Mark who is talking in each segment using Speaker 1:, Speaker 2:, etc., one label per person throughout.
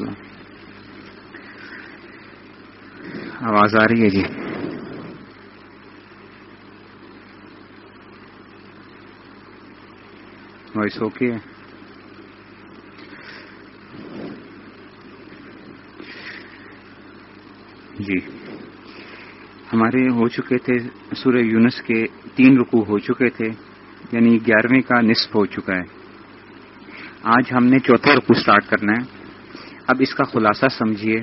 Speaker 1: ورحمۃ اللہ آواز آ رہی ہے جی۔ وائس اوکے ہے۔ جی۔ ہمارے ہو چکے تھے سورہ یونس کے تین رکو ہو چکے تھے یعنی گیارہویں کا نصف ہو چکا ہے۔ آج ہم نے چوتھا رکو سٹارٹ کرنا ہے۔ اب اس کا خلاصہ سمجھیے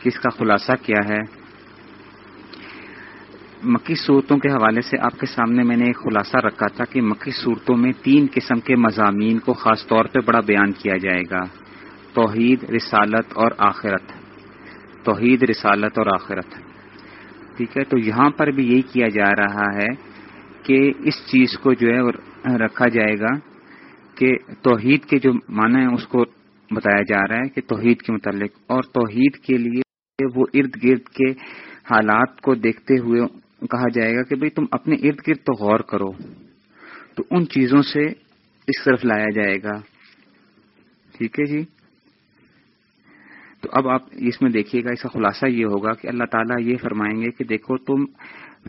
Speaker 1: کہ اس کا خلاصہ کیا ہے۔ مکی صورتوں کے حوالے سے آپ کے سامنے میں نے ایک خلاصہ رکھا تھا کہ مکی صورتوں میں تین قسم کے مضامین کو خاص طور پہ بڑا بیان کیا جائے گا۔ توحید، رسالت اور آخرت۔ توحید، رسالت اور آخرت۔ ٹھیک ہے، تو یہاں پر بھی یہی کیا جا رہا ہے کہ اس چیز کو جو ہے رکھا جائے گا کہ توحید کے جو معنی ہے اس کو بتایا جا رہا ہے کہ توحید کے متعلق، اور توحید کے لیے وہ ارد گرد کے حالات کو دیکھتے ہوئے کہا جائے گا کہ بھئی تم اپنے ارد گرد تو غور کرو، تو ان چیزوں سے اس طرف لایا جائے گا۔ ٹھیک ہے جی؟ تو اب آپ اس میں دیکھیے گا، اس کا خلاصہ یہ ہوگا کہ اللہ تعالیٰ یہ فرمائیں گے کہ دیکھو تم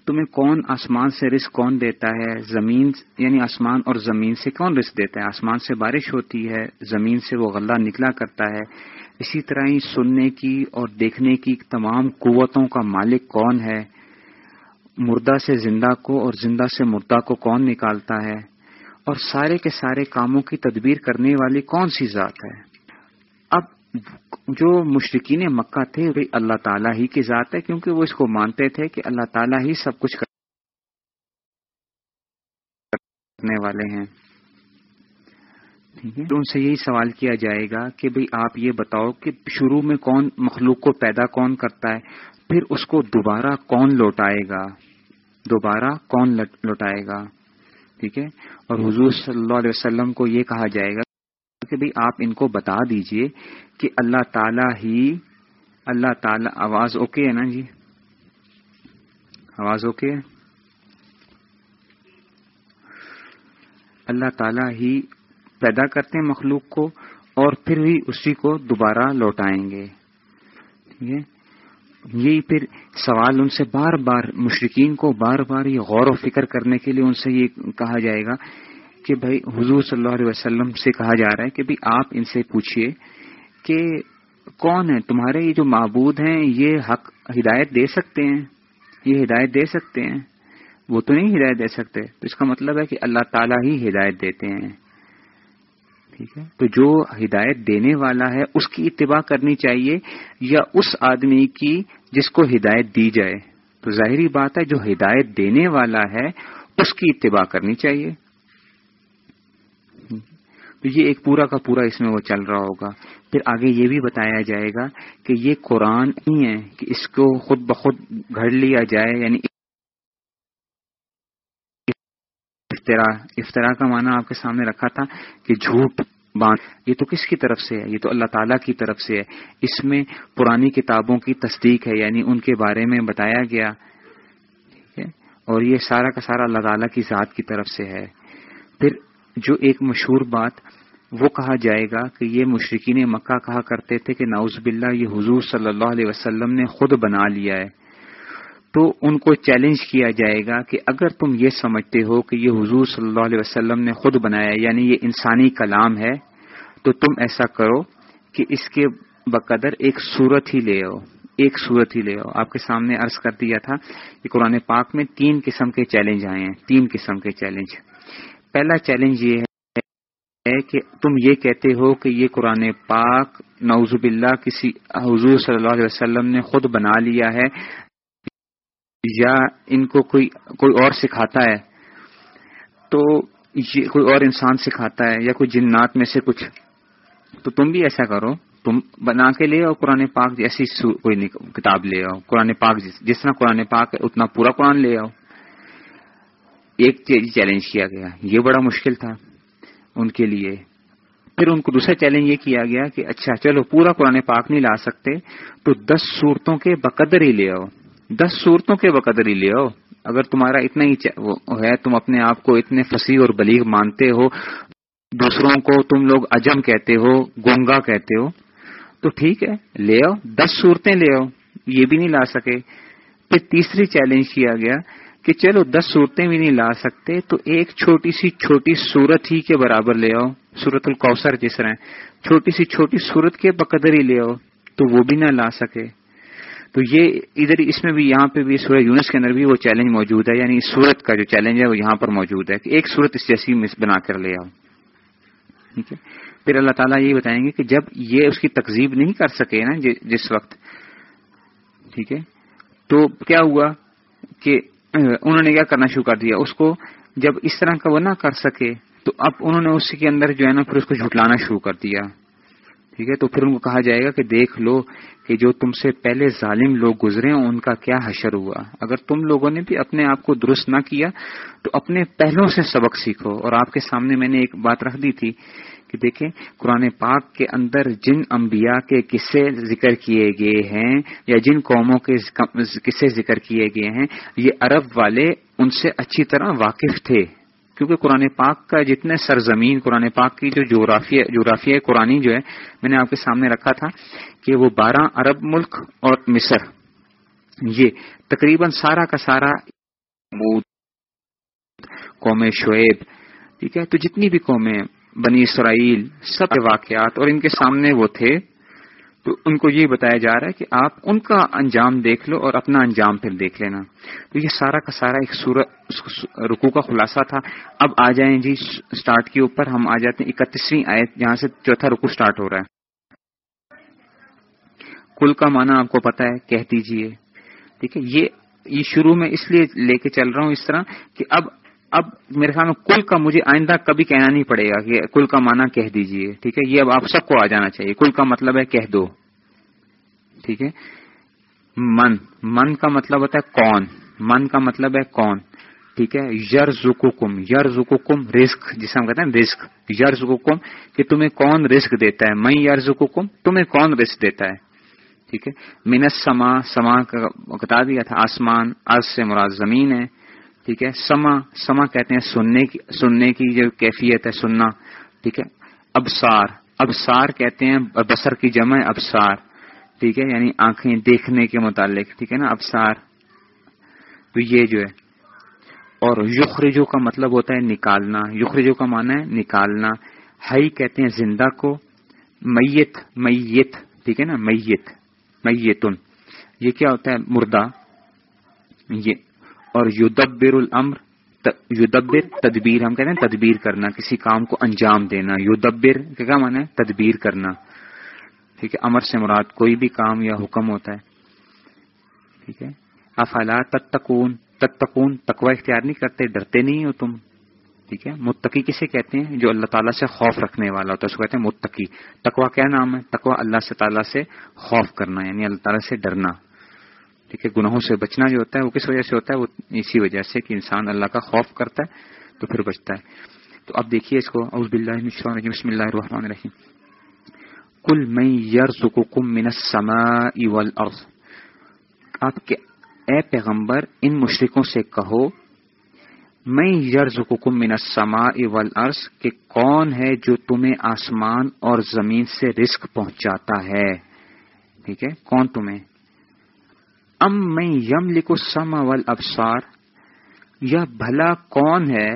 Speaker 1: تمہیں کون آسمان سے رزق کون دیتا ہے؟ زمین یعنی آسمان اور زمین سے کون رزق دیتا ہے؟ آسمان سے بارش ہوتی ہے، زمین سے وہ غلہ نکلا کرتا ہے۔ اسی طرح ہی سننے کی اور دیکھنے کی تمام قوتوں کا مالک کون ہے؟ مردہ سے زندہ کو اور زندہ سے مردہ کو کون نکالتا ہے؟ اور سارے کے سارے کاموں کی تدبیر کرنے والی کون سی ذات ہے؟ جو مشرقین مکہ تھے اللہ تعالیٰ ہی کی ذات ہے، کیونکہ وہ اس کو مانتے تھے کہ اللہ تعالیٰ ہی سب کچھ کرنے والے ہیں۔ تو ان سے یہی سوال کیا جائے گا کہ بھئی آپ یہ بتاؤ کہ شروع میں کون مخلوق کو پیدا کون کرتا ہے، پھر اس کو دوبارہ کون لوٹائے گا؟ دوبارہ کون لوٹائے گا؟ ٹھیک ہے؟ اور حضور صلی اللہ علیہ وسلم کو یہ کہا جائے گا کہ بھئی آپ ان کو بتا دیجیے کہ اللہ تعالی ہی اللہ تعالی آواز اوکے ہے نا جی؟ آواز اوکے ہے؟ اللہ تعالی ہی پیدا کرتے ہیں مخلوق کو اور پھر بھی اسی کو دوبارہ لوٹائیں گے۔ ٹھیک ہے؟ یہی پھر سوال ان سے بار بار مشرقین کو بار بار یہ غور و فکر کرنے کے لیے ان سے یہ کہا جائے گا کہ بھائی حضور صلی اللہ علیہ وسلم سے کہا جا رہا ہے کہ بھائی آپ ان سے پوچھئے کہ کون ہے تمہارے یہ جو معبود ہیں، یہ حق ہدایت دے سکتے ہیں؟ یہ ہدایت دے سکتے ہیں؟ وہ تو نہیں ہدایت دے سکتے۔ تو اس کا مطلب ہے کہ اللہ تعالیٰ ہی ہدایت دیتے ہیں۔ ٹھیک ہے؟ تو جو ہدایت دینے والا ہے، اس کی اتباع کرنی چاہیے یا اس آدمی کی جس کو ہدایت دی جائے؟ تو ظاہری بات ہے، جو ہدایت دینے والا ہے، اس کی اتباع کرنی چاہیے۔ تو یہ ایک پورا کا پورا اس میں وہ چل رہا ہوگا۔ پھر آگے یہ بھی بتایا جائے گا کہ یہ قرآن نہیں ہے کہ اس کو خود بخود گھڑ لیا جائے یعنی افطرا افطرا کا معنی آپ کے سامنے رکھا تھا کہ جھوٹ باندھ۔ یہ تو کس کی طرف سے ہے؟ یہ تو اللہ تعالیٰ کی طرف سے ہے۔ اس میں پرانی کتابوں کی تصدیق ہے یعنی ان کے بارے میں بتایا گیا ٹھیک ہے۔ اور یہ سارا کا سارا اللہ تعالیٰ کی ذات کی طرف سے ہے۔ پھر جو ایک مشہور بات وہ کہا جائے گا کہ یہ مشرقین مکہ کہا کرتے تھے کہ ناؤز باللہ، یہ حضور صلی اللہ علیہ وسلم نے خود بنا لیا ہے۔ تو ان کو چیلنج کیا جائے گا کہ اگر تم یہ سمجھتے ہو کہ یہ حضور صلی اللہ علیہ وسلم نے خود بنایا یعنی یہ انسانی کلام ہے، تو تم ایسا کرو کہ اس کے بقدر ایک صورت ہی لے آؤ، ایک صورت ہی لے آؤ۔ آپ کے سامنے عرض کر دیا تھا کہ قرآن پاک میں تین قسم کے چیلنج آئے ہیں، تین قسم کے چیلنج پہلا چیلنج یہ ہے کہ تم یہ کہتے ہو کہ یہ قرآن پاک نوز باللہ کسی حضور صلی اللہ علیہ وسلم نے خود بنا لیا ہے یا ان کو کوئی کوئی اور سکھاتا ہے تو یہ کوئی اور انسان سکھاتا ہے یا کوئی جنات میں سے کچھ تو تم بھی ایسا کرو تم بنا کے لے آؤ قرآن پاک ایسی کوئی کتاب لے آؤ قرآن پاک جس طرح قرآن پاک ہے اتنا پورا قرآن لے آؤ ایک چیلنج کیا گیا یہ بڑا مشکل تھا ان کے لیے۔ پھر ان کو دوسرا چیلنج یہ کیا گیا کہ اچھا چلو پورا قرآن پاک نہیں لا سکتے، تو دس صورتوں کے بقدر ہی لے آؤ۔ دس صورتوں کے بقدر ہی لے آؤ۔ اگر تمہارا اتنا ہی ہے، تم اپنے آپ کو اتنے فصیح اور بلیغ مانتے ہو، دوسروں کو تم لوگ اجم کہتے ہو، گونگا کہتے ہو، تو ٹھیک ہے، لے آؤ۔ دس صورتیں لے آؤ۔ یہ بھی نہیں لا سکے۔ پھر تیسری چیلنج کیا گیا کہ چلو دس صورتیں بھی نہیں لا سکتے، تو ایک چھوٹی سی چھوٹی صورت ہی کے برابر لے آؤ سورت القوثر جس طرح چھوٹی سی چھوٹی صورت کے بقدر ہی لے آؤ، تو وہ بھی نہ لا سکے۔ تو یہ ادھر اس میں بھی، یہاں پہ بھی سورہ یونس کے اندر بھی وہ چیلنج موجود ہے یعنی سورت کا جو چیلنج ہے وہ یہاں پر موجود ہے کہ ایک صورت اس جیسی بنا کر لے آؤ۔ ٹھیک ہے؟ پھر اللہ تعالیٰ یہ بتائیں گے کہ جب یہ اس کی تقزیب نہیں کر سکے نا جس وقت۔ ٹھیک ہے؟ تو کیا ہوا کہ انہوں نے کیا کرنا شروع کر دیا؟ اس کو جب اس طرح کا وہ نہ کر سکے، تو اب انہوں نے اس کے اندر جو ہے نا، پھر اس کو جھٹلانا شروع کر دیا۔ ٹھیک ہے؟ تو پھر ان کو کہا جائے گا کہ دیکھ لو کہ جو تم سے پہلے ظالم لوگ گزرے ان کا کیا حشر ہوا؟ اگر تم لوگوں نے بھی اپنے آپ کو درست نہ کیا، تو اپنے پہلوں سے سبق سیکھو۔ اور آپ کے سامنے میں نے ایک بات رکھ دی تھی کہ دیکھیں، قرآن پاک کے اندر جن انبیاء کے قصے ذکر کیے گئے ہیں یا جن قوموں کے قصے ذکر کیے گئے ہیں، یہ عرب والے ان سے اچھی طرح واقف تھے۔ کیونکہ قرآن پاک کا جتنے سرزمین، قرآن پاک کی جو جغرافیہ قرآن جو ہے، میں نے آپ کے سامنے رکھا تھا کہ وہ بارہ عرب ملک اور مصر۔ یہ تقریباً سارا کا سارا قوم شعیب، ٹھیک ہے؟ تو جتنی بھی قومیں بنی اسرائیل، سب واقعات اور ان کے سامنے وہ تھے، تو ان کو یہ بتایا جا رہا ہے کہ آپ ان کا انجام دیکھ لو اور اپنا انجام پھر دیکھ لینا۔ تو یہ سارا کا سارا ایک سورت رکو کا خلاصہ تھا۔ اب آ جائیں جی سٹارٹ کے اوپر ہم آ جاتے ہیں، اکتیسویں آیت، جہاں سے چوتھا رکو سٹارٹ ہو رہا ہے۔ کل کا معنی آپ کو پتا ہے، کہہ دیجیے۔ ٹھیک ہے یہ شروع میں اس لیے لے کے چل رہا ہوں اس طرح کہ اب اب میرے خیال میں کل کا مجھے آئندہ کبھی کہنا نہیں پڑے گا کہ کل کا معنی کہہ دیجیے، ٹھیک ہے؟ یہ اب آپ سب کو آ جانا چاہیے۔ کل کا مطلب ہے کہہ دو۔ ٹھیک ہے؟ من۔ من کا مطلب ہوتا ہے کون۔ من کا مطلب ہے کون۔ ٹھیک ہے؟ یر زکم یر زکم رسک جسے ہم کہتے ہیں رسک یر زکم کہ تمہیں کون رسک دیتا ہے؟ میں یر زکم تمہیں کون رسک دیتا ہے؟ ٹھیک ہے؟ منت سما سما کا بتا دیا تھا، آسمان از سے مراد زمین ہے۔ ٹھیک ہے؟ سما سما کہتے ہیں سننے کی سننے کی جو کیفیت ہے، سننا، ٹھیک ہے؟ ابسار ابسار کہتے ہیں بسر کی جمع ابسار ٹھیک ہے؟ یعنی آنکھیں دیکھنے کے متعلق، ٹھیک ہے نا؟ ابسار تو یہ جو ہے، اور یخرجو کا مطلب ہوتا ہے نکالنا، یخرجو کا معنی ہے نکالنا، ہائی کہتے ہیں زندہ کو، میت میت، ٹھیک ہے نا؟ میت، میتن، یہ کیا ہوتا ہے؟ مردہ، یہ اور یودبر الامر یودبر تدبیر ہم کہتے ہیں تدبیر کرنا، کسی کام کو انجام دینا یودبر کیا مانا ہے؟ تدبیر کرنا۔ ٹھیک ہے، امر سے مراد کوئی بھی کام یا حکم ہوتا ہے۔ ٹھیک ہے۔ افلا تتکون تتکون تقوا اختیار نہیں کرتے، ڈرتے نہیں ہو تم۔ ٹھیک ہے، متقی کسے کہتے ہیں؟ جو اللہ تعالیٰ سے خوف رکھنے والا ہوتا ہے، اس کو کہتے ہیں متقی۔ تقوا کیا نام ہے؟ تقوا اللہ سے تعالیٰ سے خوف کرنا یعنی اللہ تعالیٰ سے ڈرنا۔ ٹھیک ہے گناہوں سے بچنا جو ہوتا ہے، وہ کس وجہ سے ہوتا ہے؟ وہ اسی وجہ سے کہ انسان اللہ کا خوف کرتا ہے تو پھر بچتا ہے۔ تو اب دیکھیے اس کو، اعوذ باللہ بسم اللہ الرحمن الرحیم۔ کل میں یرزقکم من السماء والارض۔ آپ کے اے پیغمبر، ان مشرکوں سے کہو میں یرزقکم من السماء والارض، کہ کون ہے جو تمہیں آسمان اور زمین سے رزق پہنچاتا ہے؟ ٹھیک ہے؟ کون تمہیں؟ ام میں یم لکھو سم اول ابسار یہ بھلا کون ہے؟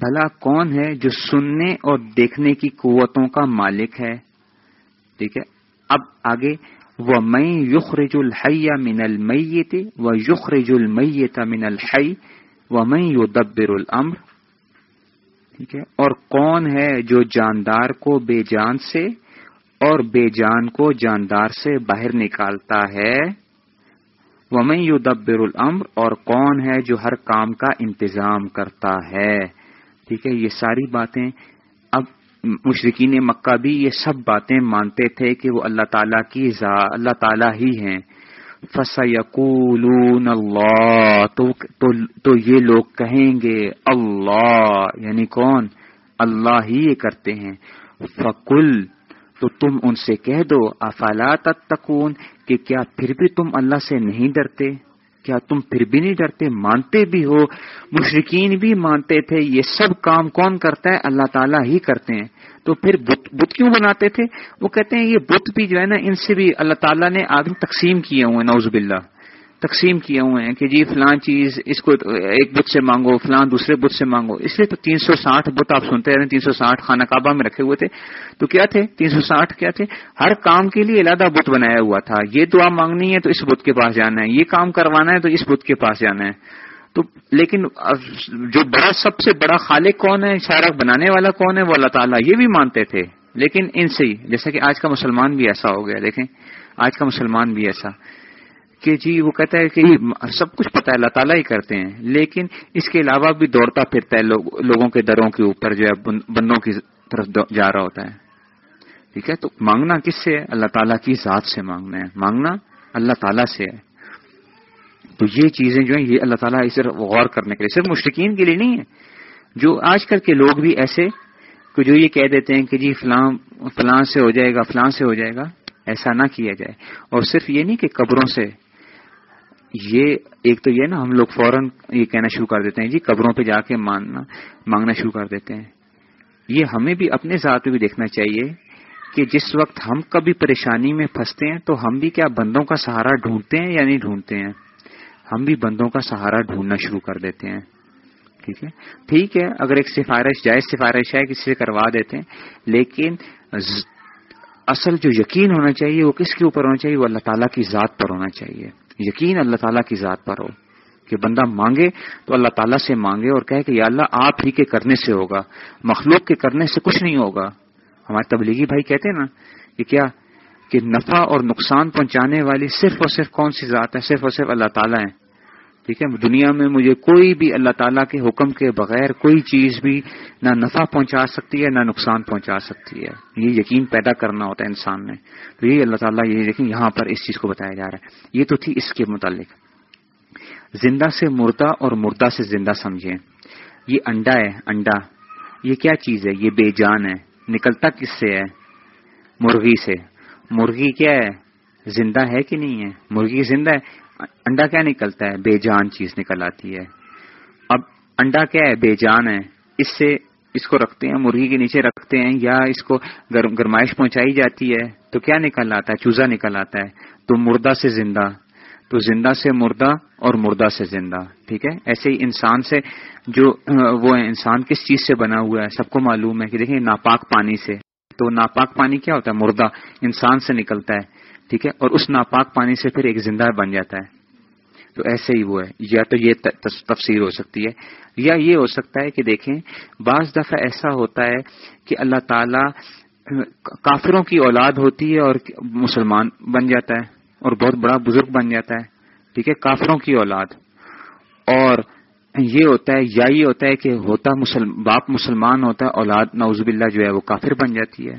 Speaker 1: بھلا کون ہے جو سننے اور دیکھنے کی قوتوں کا مالک ہے؟ ٹھیک ہے، اب آگے، وہ میں یخرج الحیہ من المیت و یخرج المیت من الحی و میں یو دبر الامر۔ ٹھیک ہے، اور کون ہے جو جاندار کو بے جان سے اور بے جان کو جاندار سے باہر نکالتا ہے؟ ومن یو دبر العمر اور کون ہے جو ہر کام کا انتظام کرتا ہے؟ ٹھیک ہے یہ ساری باتیں۔ اب مشرقین مکہ بھی یہ سب باتیں مانتے تھے کہ وہ اللہ تعالیٰ کی ذا اللہ تعالیٰ ہی ہیں۔ فسیقولون اللہ تو, تو, تو یہ لوگ کہیں گے اللہ یعنی کون؟ اللہ ہی یہ کرتے ہیں۔ فکل تو تم ان سے کہہ دو افالات تتقون، کہ کیا پھر بھی تم اللہ سے نہیں ڈرتے؟ کیا تم پھر بھی نہیں ڈرتے؟ مانتے بھی ہو مشرقین بھی مانتے تھے، یہ سب کام کون کرتا ہے؟ اللہ تعالیٰ ہی کرتے ہیں۔ تو پھر بت کیوں بناتے تھے؟ وہ کہتے ہیں یہ بت بھی جو ہے نا، ان سے بھی اللہ تعالیٰ نے آدمی تقسیم کیے ہوئے نوز باللہ۔ تقسیم کیے ہوئے ہیں کہ جی فلاں چیز اس کو ایک بت سے مانگو فلاں دوسرے بت سے مانگو۔ اس لیے تو تین سو ساٹھ بت آپ سنتے رہے تین سو ساٹھ خانہ کعبہ میں رکھے ہوئے تھے۔ تو کیا تھے؟ تین سو ساٹھ کیا تھے؟ ہر کام کے لیے علیحدہ بت بنایا ہوا تھا۔ یہ دعا مانگنی ہے تو اس بت کے پاس جانا ہے، یہ کام کروانا ہے تو اس بت کے پاس جانا ہے۔ تو لیکن جو بڑا سب سے بڑا خالق کون ہے شارک بنانے والا کون ہے؟ وہ اللہ تعالیٰ یہ بھی مانتے تھے۔ لیکن ان سے ہی، جیسا کہ آج کا مسلمان بھی ایسا ہو گیا، دیکھیں۔ آج کا مسلمان بھی ایسا۔ کہ جی وہ کہتا ہے کہ سب کچھ پتا ہے اللہ تعالیٰ ہی کرتے ہیں۔ لیکن اس کے علاوہ بھی دوڑتا پھرتا ہے لوگوں کے دروں کے اوپر جو ہے بندوں کی طرف جا رہا ہوتا ہے۔ ٹھیک ہے؟ تو مانگنا کس سے ہے؟ اللہ تعالیٰ کی ذات سے مانگنا ہے۔ مانگنا اللہ تعالیٰ سے ہے۔ تو یہ چیزیں جو ہیں یہ اللہ تعالیٰ اسے غور کرنے کے لیے صرف مشرقین کے لیے نہیں ہے۔ جو آج کل کے لوگ بھی ایسے کہ جو یہ کہہ دیتے ہیں کہ جی فلاں فلاں سے ہو جائے گا فلاں سے ہو جائے گا ایسا نہ کیا جائے۔ اور صرف یہ نہیں کہ قبروں سے یہ ایک تو یہ نا، ہم لوگ فوراً یہ کہنا شروع کر دیتے ہیں جی قبروں پہ جا کے ماننا، مانگنا شروع کر دیتے ہیں۔ یہ ہمیں بھی اپنے ذات پہ بھی دیکھنا چاہیے کہ جس وقت ہم کبھی پریشانی میں پھنستے ہیں تو ہم بھی کیا بندوں کا سہارا ڈھونڈتے ہیں یا نہیں ڈھونڈتے ہیں؟ ہم بھی بندوں کا سہارا ڈھونڈنا شروع کر دیتے ہیں۔ ٹھیک ہے؟ ٹھیک ہے، اگر ایک سفارش، جائز سفارش ہے، کسی سے کروا دیتے ہیں، لیکن اصل جو یقین ہونا چاہیے، وہ کس کے اوپر ہونا چاہیے؟ وہ اللہ تعالیٰ کی ذات پر ہونا چاہیے۔ یقین اللہ تعالیٰ کی ذات پر ہو کہ بندہ مانگے تو اللہ تعالیٰ سے مانگے اور کہے کہ یا اللہ آپ ہی کے کرنے سے ہوگا، مخلوق کے کرنے سے کچھ نہیں ہوگا۔ ہمارے تبلیغی بھائی کہتے ہیں نا کہ کیا؟ کہ نفع اور نقصان پہنچانے والی صرف اور صرف کون سی ذات ہے؟ صرف اور صرف اللہ تعالیٰ ہے ٹھیک ہے؟ دنیا میں مجھے کوئی بھی اللہ تعالیٰ کے حکم کے بغیر کوئی چیز بھی نہ نفع پہنچا سکتی ہے، نہ نقصان پہنچا سکتی ہے۔ یہ یقین پیدا کرنا ہوتا ہے انسان نے تو یہ اللہ تعالیٰ یہ دیکھیں، یہاں پر اس چیز کو بتایا جا رہا ہے۔ یہ تو تھی اس کے متعلق۔ زندہ سے مردہ اور مردہ سے زندہ سمجھیں۔ یہ انڈا ہے، انڈا۔ یہ کیا چیز ہے؟ یہ بے جان ہے۔ نکلتا کس سے ہے؟ مرغی سے۔ مرغی کیا ہے؟ زندہ ہے کہ نہیں ہے؟ مرغی زندہ ہے۔ انڈا کیا نکلتا ہے؟ بے جان چیز نکل آتی ہے۔ اب انڈا کیا ہے؟ بے جان ہے۔ اس سے اس کو رکھتے ہیں، مرغی کے نیچے رکھتے ہیں یا اس کو گرمائش پہنچائی جاتی ہے، تو کیا نکل آتا ہے؟ چوزا نکل آتا ہے۔ تو مردہ سے زندہ۔ تو زندہ سے مردہ اور مردہ سے زندہ۔ ٹھیک ہے؟ ایسے ہی انسان سے جو، وہ انسان کس چیز سے بنا ہوا ہے؟ سب کو معلوم ہے کہ دیکھیں، ناپاک پانی سے۔ تو ناپاک پانی کیا ہوتا ہے؟ مردہ انسان سے نکلتا ہے۔ ٹھیک ہے؟ اور اس ناپاک پانی سے پھر ایک زندہ بن جاتا ہے۔ تو ایسے ہی وہ ہے۔ یا تو یہ تفسیر ہو سکتی ہے۔ یا یہ ہو سکتا ہے کہ دیکھیں، بعض دفعہ ایسا ہوتا ہے کہ اللہ تعالی کافروں کی اولاد ہوتی ہے اور مسلمان بن جاتا ہے اور بہت بڑا بزرگ بن جاتا ہے۔ ٹھیک ہے؟ کافروں کی اولاد۔ اور یہ ہوتا ہے، یا یہ ہوتا ہے کہ ہوتا باپ مسلمان ہوتا ہے، اولاد نوزب اللہ جو ہے وہ کافر بن جاتی ہے۔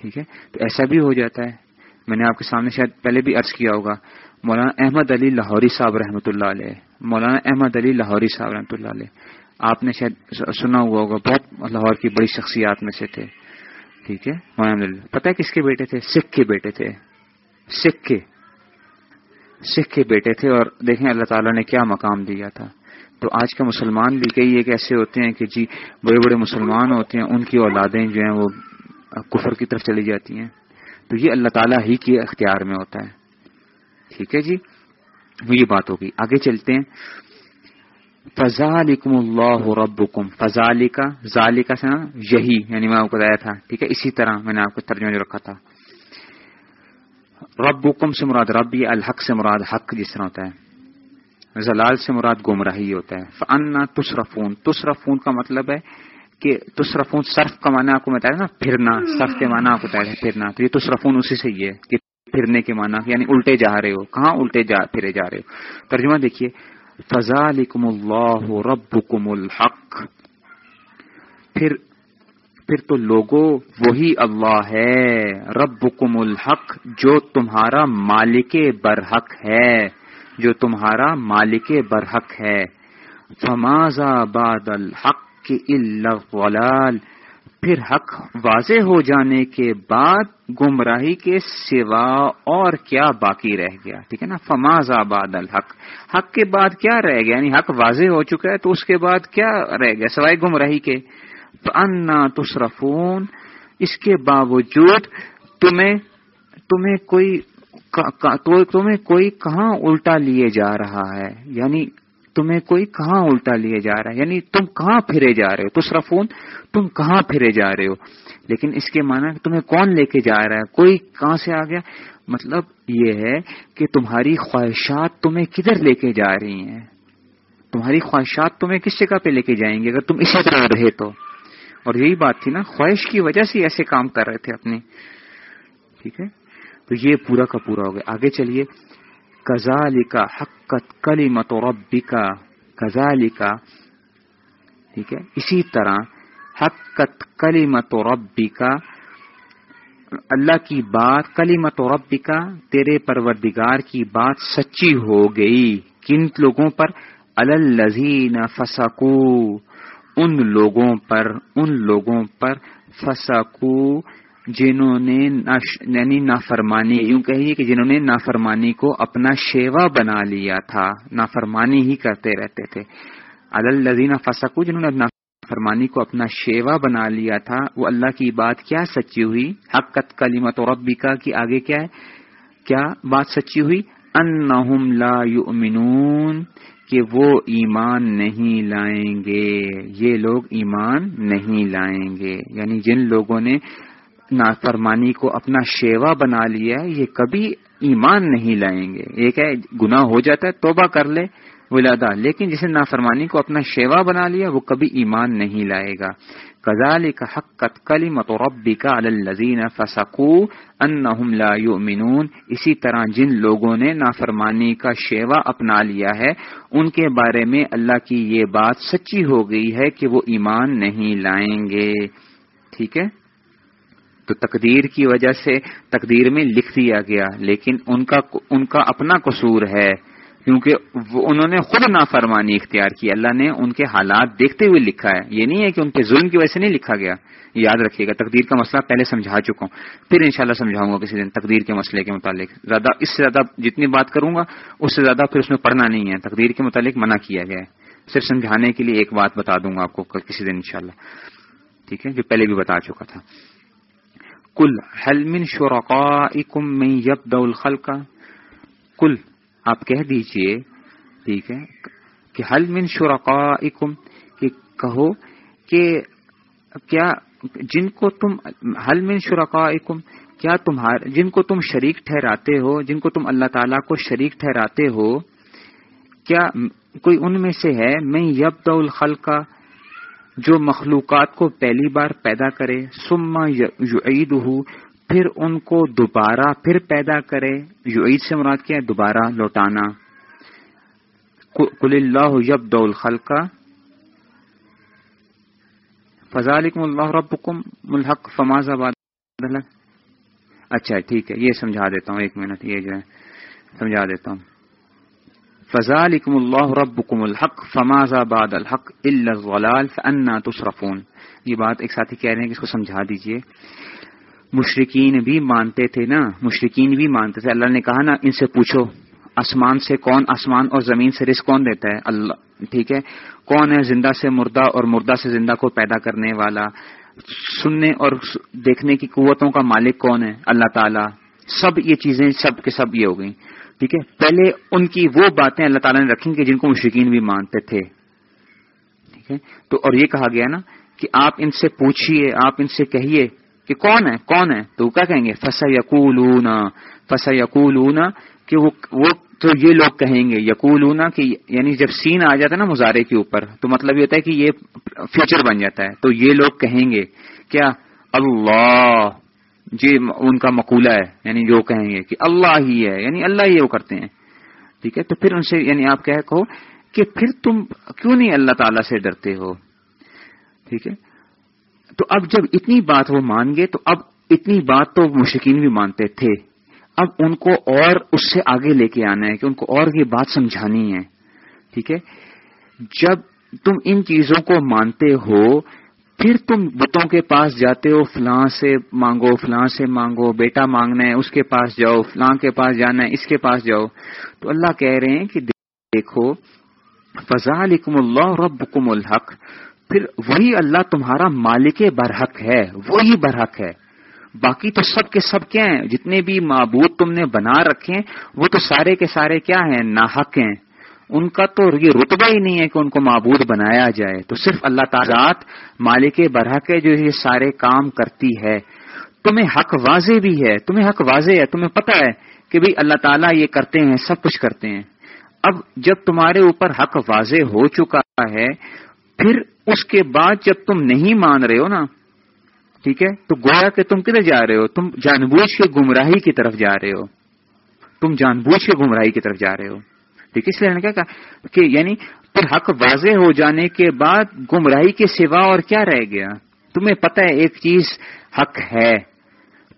Speaker 1: ٹھیک ہے؟ تو ایسا بھی ہو جاتا ہے۔ میں نے آپ کے سامنے شاید پہلے بھی عرض کیا ہوگا، مولانا احمد علی لاہوری صاحب رحمۃ اللہ علیہ، مولانا احمد علی لاہوری صاحب رحمۃ اللہ علیہ، آپ نے شاید سنا ہوا ہوگا، بہت لاہور کی بڑی شخصیات میں سے تھے، ٹھیک ہے، مولانا پتہ ہے کس کے بیٹے تھے؟ سکھ کے بیٹے تھے، سکھ کے سکھ کے بیٹے تھے اور دیکھیں اللہ تعالیٰ نے کیا مقام دیا تھا۔ تو آج کے مسلمان بھی کئی ایک ایسے ہوتے ہیں کہ جی بڑے بڑے مسلمان ہوتے ہیں، ان کی اولادیں جو ہیں وہ کفر کی طرف چلی جاتی ہیں۔ تو یہ اللہ تعالیٰ ہی کے اختیار میں ہوتا ہے۔ ٹھیک ہے جی؟ یہ بات ہوگی۔ آگے چلتے ہیں۔ فضالکم اللہ ربکم فضالکا ذالکا سے نا یہی یعنی میں آپ کو بتایا تھا۔ ٹھیک ہے؟ اسی طرح میں نے آپ کو ترجمہ جو رکھا تھا۔ ربکم سے مراد رب، یہ الحق سے مراد حق جس طرح ہوتا ہے۔ زلال سے مراد گمراہی ہوتا ہے۔ فنا تسرفون۔ تسرفون کا مطلب ہے کہ تسرفون صرف کا معنی آپ کو بتایا نا، پھرنا، صرف کے معنی آپ کو بتایا پھرنا۔ تو یہ تسرفون اسی سے ہی ہے کہ پھرنے کے معنی یعنی الٹے جا رہے ہو۔ کہاں الٹے جا، پھرے جا رہے ہو؟ ترجمہ دیکھیے فضا اللہ رب الحق۔ پھر پھر تو لوگو وہی اللہ ہے رب الحق، جو تمہارا مالک برحق ہے، جو تمہارا مالک برحق ہے۔ فمازا باد الحق؟ کے پھر حق واضح ہو جانے کے بعد گمراہی کے سوا اور کیا باقی رہ گیا، ٹھیک ہے نا؟ فماز آباد الحق۔ حق کے بعد کیا رہ گیا؟ یعنی حق واضح ہو چکا ہے تو اس کے بعد کیا رہ گیا؟ سوائے گمراہی کے۔ انا تصرفون۔ اس کے باوجود تمہیں تمہیں کوئی تمہیں کوئی کہاں الٹا لیے جا رہا ہے؟ یعنی تمہیں کوئی کہاں الٹا لیے جا رہا ہے؟ یعنی تم کہاں پھرے جا رہے ہو؟ تصرفون تم کہاں پھرے جا رہے ہو؟ لیکن اس کے معنی تمہیں کون لے کے جا رہا ہے؟ کوئی کہاں سے آ گیا؟ مطلب یہ ہے کہ تمہاری خواہشات تمہیں کدھر لے کے جا رہی ہیں؟ تمہاری خواہشات تمہیں کس جگہ پہ لے کے جائیں گے؟ اگر تم اسی طرح رہے تو۔ اور یہی بات تھی نا، خواہش کی وجہ سے ایسے کام کر رہے تھے اپنی ٹھیک ہے؟ تو یہ پورا کا پورا ہو گیا۔ آگے چلیے۔ کزال کا حقت کلی مت کا کا ٹھیک ہے اسی طرح حقت کلی مت کا اللہ کی بات کلی مت کا تیرے پروردگار کی بات سچی ہو گئی کن لوگوں پر الزین فسکو ان لوگوں پر ان لوگوں پر فسکو جنہوں نے یعنی نافرمانی یوں کہیے کہ جنہوں نے نافرمانی کو اپنا شیوا بنا لیا تھا، نافرمانی ہی کرتے رہتے تھے۔ الزین فسکو جنہوں نے نافرمانی کو اپنا شیوا بنا لیا تھا، وہ اللہ کی بات کیا سچی ہوئی؟ حقت کلیمت ربی کی آگے کیا ہے؟ کیا بات سچی ہوئی؟ ان لا یؤمنون، کہ وہ ایمان نہیں لائیں گے۔ یہ لوگ ایمان نہیں لائیں گے۔ یعنی جن لوگوں نے نافرمانی کو اپنا شیوا بنا لیا ہے، یہ کبھی ایمان نہیں لائیں گے۔ ایک ہے گناہ ہو جاتا ہے، توبہ کر لے ولادا لیکن جسے نافرمانی کو اپنا شیوا بنا لیا، وہ کبھی ایمان نہیں لائے گا۔ کزال کا حقت کلی متوربی کا الزین فسکو ان لا یؤمنون۔ اسی طرح جن لوگوں نے نافرمانی کا شیوا اپنا لیا ہے، ان کے بارے میں اللہ کی یہ بات سچی ہو گئی ہے کہ وہ ایمان نہیں لائیں گے۔ ٹھیک ہے؟ تو تقدیر کی وجہ سے تقدیر میں لکھ دیا گیا، لیکن ان کا ان کا اپنا قصور ہے، کیونکہ انہوں نے خود نافرمانی اختیار کی۔ اللہ نے ان کے حالات دیکھتے ہوئے لکھا ہے۔ یہ نہیں ہے کہ ان کے ظلم کی وجہ سے نہیں لکھا گیا۔ یاد رکھیے گا، تقدیر کا مسئلہ پہلے سمجھا چکا ہوں، پھر انشاءاللہ سمجھاؤں گا کسی دن تقدیر کے مسئلے کے متعلق۔ زیادہ اس سے زیادہ جتنی بات کروں گا، اس سے زیادہ پھر اس میں پڑھنا نہیں ہے۔ تقدیر کے متعلق منع کیا گیا ہے۔ صرف سمجھانے کے لیے ایک بات بتا دوں گا آپ کو کسی دن انشاءاللہ۔ ٹھیک ہے، جو پہلے بھی بتا چکا تھا۔ کل حلمن شرقا میں یب دول کا کل آپ کہہ دیجیے، ٹھیک ہے، کہ حل من شرقا کہ کہو کہ کیا جن کو تم حل من شرقا کیا تمہارے جن کو تم شریک ٹھہراتے ہو، جن کو تم اللہ تعالیٰ کو شریک ٹھہراتے ہو، کیا کوئی ان میں سے ہے؟ میں یب الخل کا جو مخلوقات کو پہلی بار پیدا کرے سما یعید پھر ان کو دوبارہ پھر پیدا کرے۔ جو عید سے مراد کیا ہے؟ دوبارہ لوٹانا۔ کل اللہ یب دول خلقہ فضالکم اللہ ربکم ملحق فماز آباد اچھا ٹھیک ہے، یہ سمجھا دیتا ہوں، ایک منٹ، یہ جو ہے، سمجھا دیتا ہوں۔ فضالکم اللہ ربکم الحق فماز آباد الحق اللہ فانا تصرفون۔ یہ بات ایک ساتھی کہہ رہے ہیں کہ اس کو سمجھا دیجیے۔ مشرقین بھی مانتے تھے نا مشرقین بھی مانتے تھے۔ اللہ نے کہا نا، ان سے پوچھو، آسمان سے کون آسمان اور زمین سے رزق کون دیتا ہے؟ اللہ، ٹھیک ہے؟ کون ہے زندہ سے مردہ اور مردہ سے زندہ کو پیدا کرنے والا؟ سننے اور دیکھنے کی قوتوں کا مالک کون ہے؟ اللہ تعالی۔ سب یہ چیزیں، سب کے سب یہ ہو گئی ٹھیک ہے؟ پہلے ان کی وہ باتیں اللہ تعالیٰ نے رکھی کہ جن کو مشرقین بھی مانتے تھے۔ ٹھیک ہے؟ تو اور یہ کہا گیا نا کہ آپ ان سے پوچھیے آپ ان سے کہیے کہ کون ہے؟ کون ہے؟ تو کیا کہیں گے؟ فسا یقول فسا یقول کہ وہ تو یہ لوگ کہیں گے یقول کہ یعنی جب سین آ جاتا ہے نا مظاہرے کے اوپر، تو مطلب یہ ہوتا ہے کہ یہ فیوچر بن جاتا ہے۔ تو یہ لوگ کہیں گے، کیا؟ اللہ جی ان کا مقولہ ہے یعنی جو کہیں گے کہ اللہ ہی ہے یعنی اللہ ہی وہ کرتے ہیں۔ ٹھیک ہے؟ تو پھر ان سے یعنی آپ کہہ کہو کہ پھر تم کیوں نہیں اللہ تعالی سے ڈرتے ہو؟ ٹھیک ہے؟ تو اب جب اتنی بات وہ مان گئے، تو اب اتنی بات تو مشکین بھی مانتے تھے۔ اب ان کو اور اس سے آگے لے کے آنا ہے کہ ان کو اور یہ بات سمجھانی ہے۔ ٹھیک ہے؟ جب تم ان چیزوں کو مانتے ہو پھر تم بتوں کے پاس جاتے ہو، فلاں سے مانگو، فلاں سے مانگو، بیٹا مانگنا ہے، اس کے پاس جاؤ، فلاں کے پاس جانا ہے، اس کے پاس جاؤ۔ تو اللہ کہہ رہے ہیں کہ دیکھو فضا اللہ رب الحق۔ پھر وہی اللہ تمہارا مالک برحق ہے، وہی برحق ہے۔ باقی تو سب کے سب کیا ہیں؟ جتنے بھی معبود تم نے بنا رکھے ہیں، وہ تو سارے کے سارے کیا ہیں؟ ناحق ہیں۔ ان کا تو یہ رتبہ ہی نہیں ہے کہ ان کو معبود بنایا جائے۔ تو صرف اللہ تعالیٰ مالک برحق ہے جو یہ سارے کام کرتی ہے۔ تمہیں حق واضح بھی ہے، تمہیں حق واضح ہے، تمہیں پتہ ہے کہ بھئی اللہ تعالیٰ یہ کرتے ہیں، سب کچھ کرتے ہیں۔ اب جب تمہارے اوپر حق واضح ہو چکا ہے، پھر اس کے بعد جب تم نہیں مان رہے ہو نا، ٹھیک ہے، تو گویا کہ تم کدھر جا رہے ہو؟ تم جان بوجھ کے گمراہی کی طرف جا رہے ہو۔ تم جان بوجھ کے گمراہی کی طرف جا رہے ہو۔ ٹھیک ہے۔ اس لیے کیا کہا کہ یعنی پھر حق واضح ہو جانے کے بعد گمراہی کے سوا اور کیا رہ گیا؟ تمہیں پتہ ہے ایک چیز حق ہے۔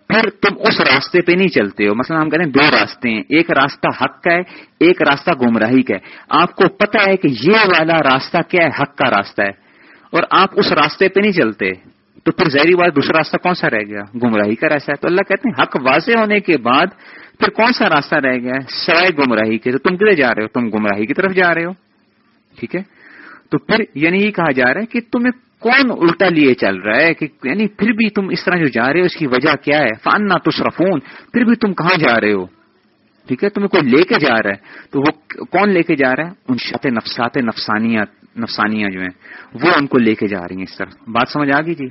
Speaker 1: پھر تم اس راستے پہ نہیں چلتے ہو۔ مثلا ہم کہتے ہیں دو راستے ہیں۔ ایک راستہ حق کا ہے، ایک راستہ گمراہی کا ہے۔ آپ کو پتا ہے کہ یہ والا راستہ کیا ہے؟ حق کا راستہ ہے۔ اور آپ اس راستے پہ نہیں چلتے۔ تو پھر ظہری بات دوسرا راستہ کون سا رہ گیا؟ گمراہی کا راستہ ہے۔ تو اللہ کہتے ہیں حق واضح ہونے کے بعد پھر کون سا راستہ رہ گیا سوائے گمراہی کے، تو تم کدھر جا رہے ہو؟ تم گمراہی کی طرف جا رہے ہو۔ ٹھیک ہے؟ تو پھر یعنی یہ کہا جا رہا ہے کہ تمہیں کون الٹا لیے چل رہا ہے کہ یعنی پھر بھی تم اس طرح جو جا رہے ہو، اس کی وجہ کیا ہے؟ فن نہ تصرفون پھر بھی تم کہاں جا رہے ہو؟ ٹھیک ہے؟ تمہیں کوئی لے کے جا رہا ہے۔ تو وہ کون لے کے جا رہا ہے؟ ان شاط نفسات نفسانیات نفسانیاں جو ہیں، وہ ان کو لے کے جا رہی ہیں اس طرح۔ بات سمجھ آ گئی جی؟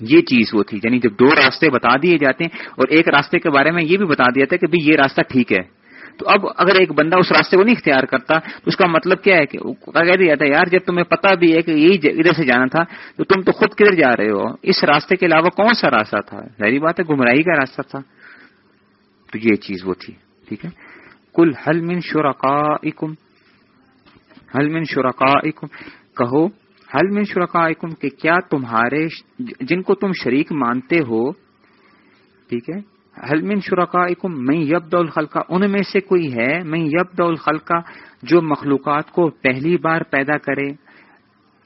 Speaker 1: یہ چیز وہ تھی یعنی جب دو راستے بتا دیے جاتے ہیں اور ایک راستے کے بارے میں یہ بھی بتا دیا تھا کہ یہ راستہ ٹھیک ہے۔ تو اب اگر ایک بندہ اس راستے کو نہیں اختیار کرتا، تو اس کا مطلب کیا ہے کہ کہہ دیا تھا یار جب تمہیں پتا بھی ہے کہ یہی ادھر سے جانا تھا، تو تم تو خود کدھر جا رہے ہو؟ اس راستے کے علاوہ کون سا راستہ تھا؟ ظاہری بات ہے گمراہی کا راستہ تھا۔ تو یہ چیز وہ تھی، ٹھیک ہے؟ کل حل من شرکا حل من شرکا کہو حل میں شرکا کہ کیا تمہارے جن کو تم شریک مانتے ہو، ٹھیک ہے حل من شرکا میں یبد الخلقہ ان میں سے کوئی ہے میں یبد الخلقہ جو مخلوقات کو پہلی بار پیدا کرے۔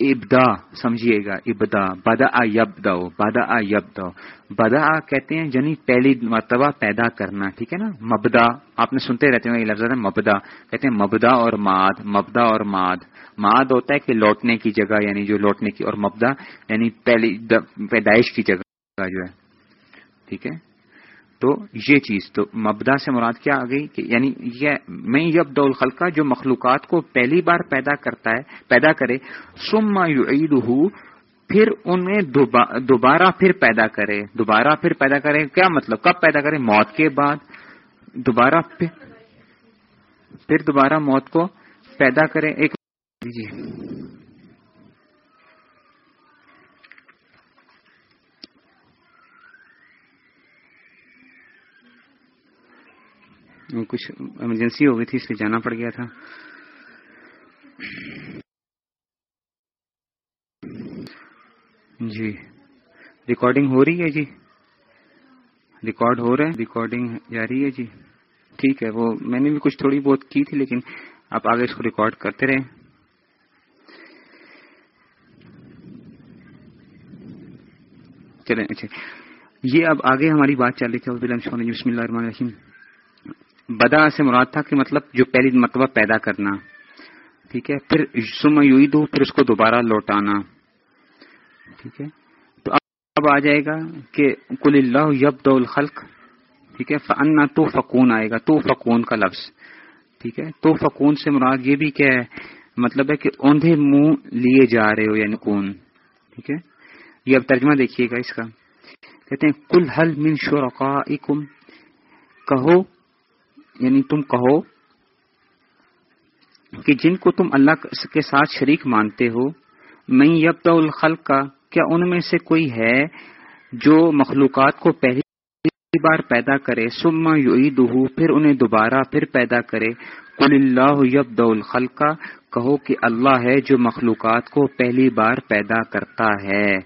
Speaker 1: ابدا، سمجھیے گا، ابدا، بدا یب دو بدا یب دو بدا کہتے ہیں یعنی پہلی مرتبہ پیدا کرنا، ٹھیک ہے نا؟ مبدا، آپ نے سنتے رہتے ہیں یہ لفظ ہے مبدا۔ کہتے ہیں مبدا اور ماد، مبدا اور ماد۔ ماد ہوتا ہے کہ لوٹنے کی جگہ یعنی جو لوٹنے کی اور مبدا یعنی پہلی، پیدائش کی جگہ جو ہے۔ ٹھیک ہے؟ تو یہ چیز، تو مبدا سے مراد کیا آ گئی کہ یعنی یہ میں یب دول جو مخلوقات کو پہلی بار پیدا کرتا ہے، پیدا کرے سم یو پھر انہیں دوبارہ پھر پیدا کرے۔ دوبارہ پھر پیدا کرے، کیا مطلب؟ کب پیدا کرے؟ موت کے بعد۔ دوبارہ پھر دوبارہ موت کو پیدا کرے۔ ایک جی۔ کچھ ایمرجنسی ہو گئی تھی، اس لیے جانا پڑ گیا تھا۔ جی۔ ریکارڈنگ ہو رہی ہے جی۔ ریکارڈ ہو رہا ہے۔ ریکارڈنگ جاری ہے جی۔ ٹھیک ہے، وہ میں نے بھی کچھ تھوڑی بہت کی تھی، لیکن آپ آگے اس کو ریکارڈ کرتے رہے چلیں اچھا۔ یہ اب آگے ہماری بات چل رہی تھی۔ بسم اللہ الرحمن الرحیم۔ بدا سے مراد تھا کہ مطلب جو پہلی مرتبہ پیدا کرنا، ٹھیک ہے؟ پھر سم دو پھر اس کو دوبارہ لوٹانا، ٹھیک ہے؟ تو اب آ جائے گا کہ کل اللہ یب الخلق، ٹھیک ہے؟ فن تو فکون آئے گا تو فکون کا لفظ، ٹھیک ہے؟ تو فکون سے مراد یہ بھی کیا ہے مطلب ہے کہ اوندھے منہ لیے جا رہے ہو یعنی کون، ٹھیک ہے؟ یہ اب ترجمہ دیکھیے گا اس کا۔ کہتے ہیں کل حل من شرقا کہو یعنی تم کہو کہ جن کو تم اللہ کے ساتھ شریک مانتے ہو میں یب الخلق کا کیا ان میں سے کوئی ہے جو مخلوقات کو پہلی بار پیدا کرے؟ سما یو پھر انہیں دوبارہ پھر پیدا کرے۔ کل اللہ یب الخلق کا کہو کہ اللہ ہے جو مخلوقات کو پہلی بار پیدا کرتا ہے۔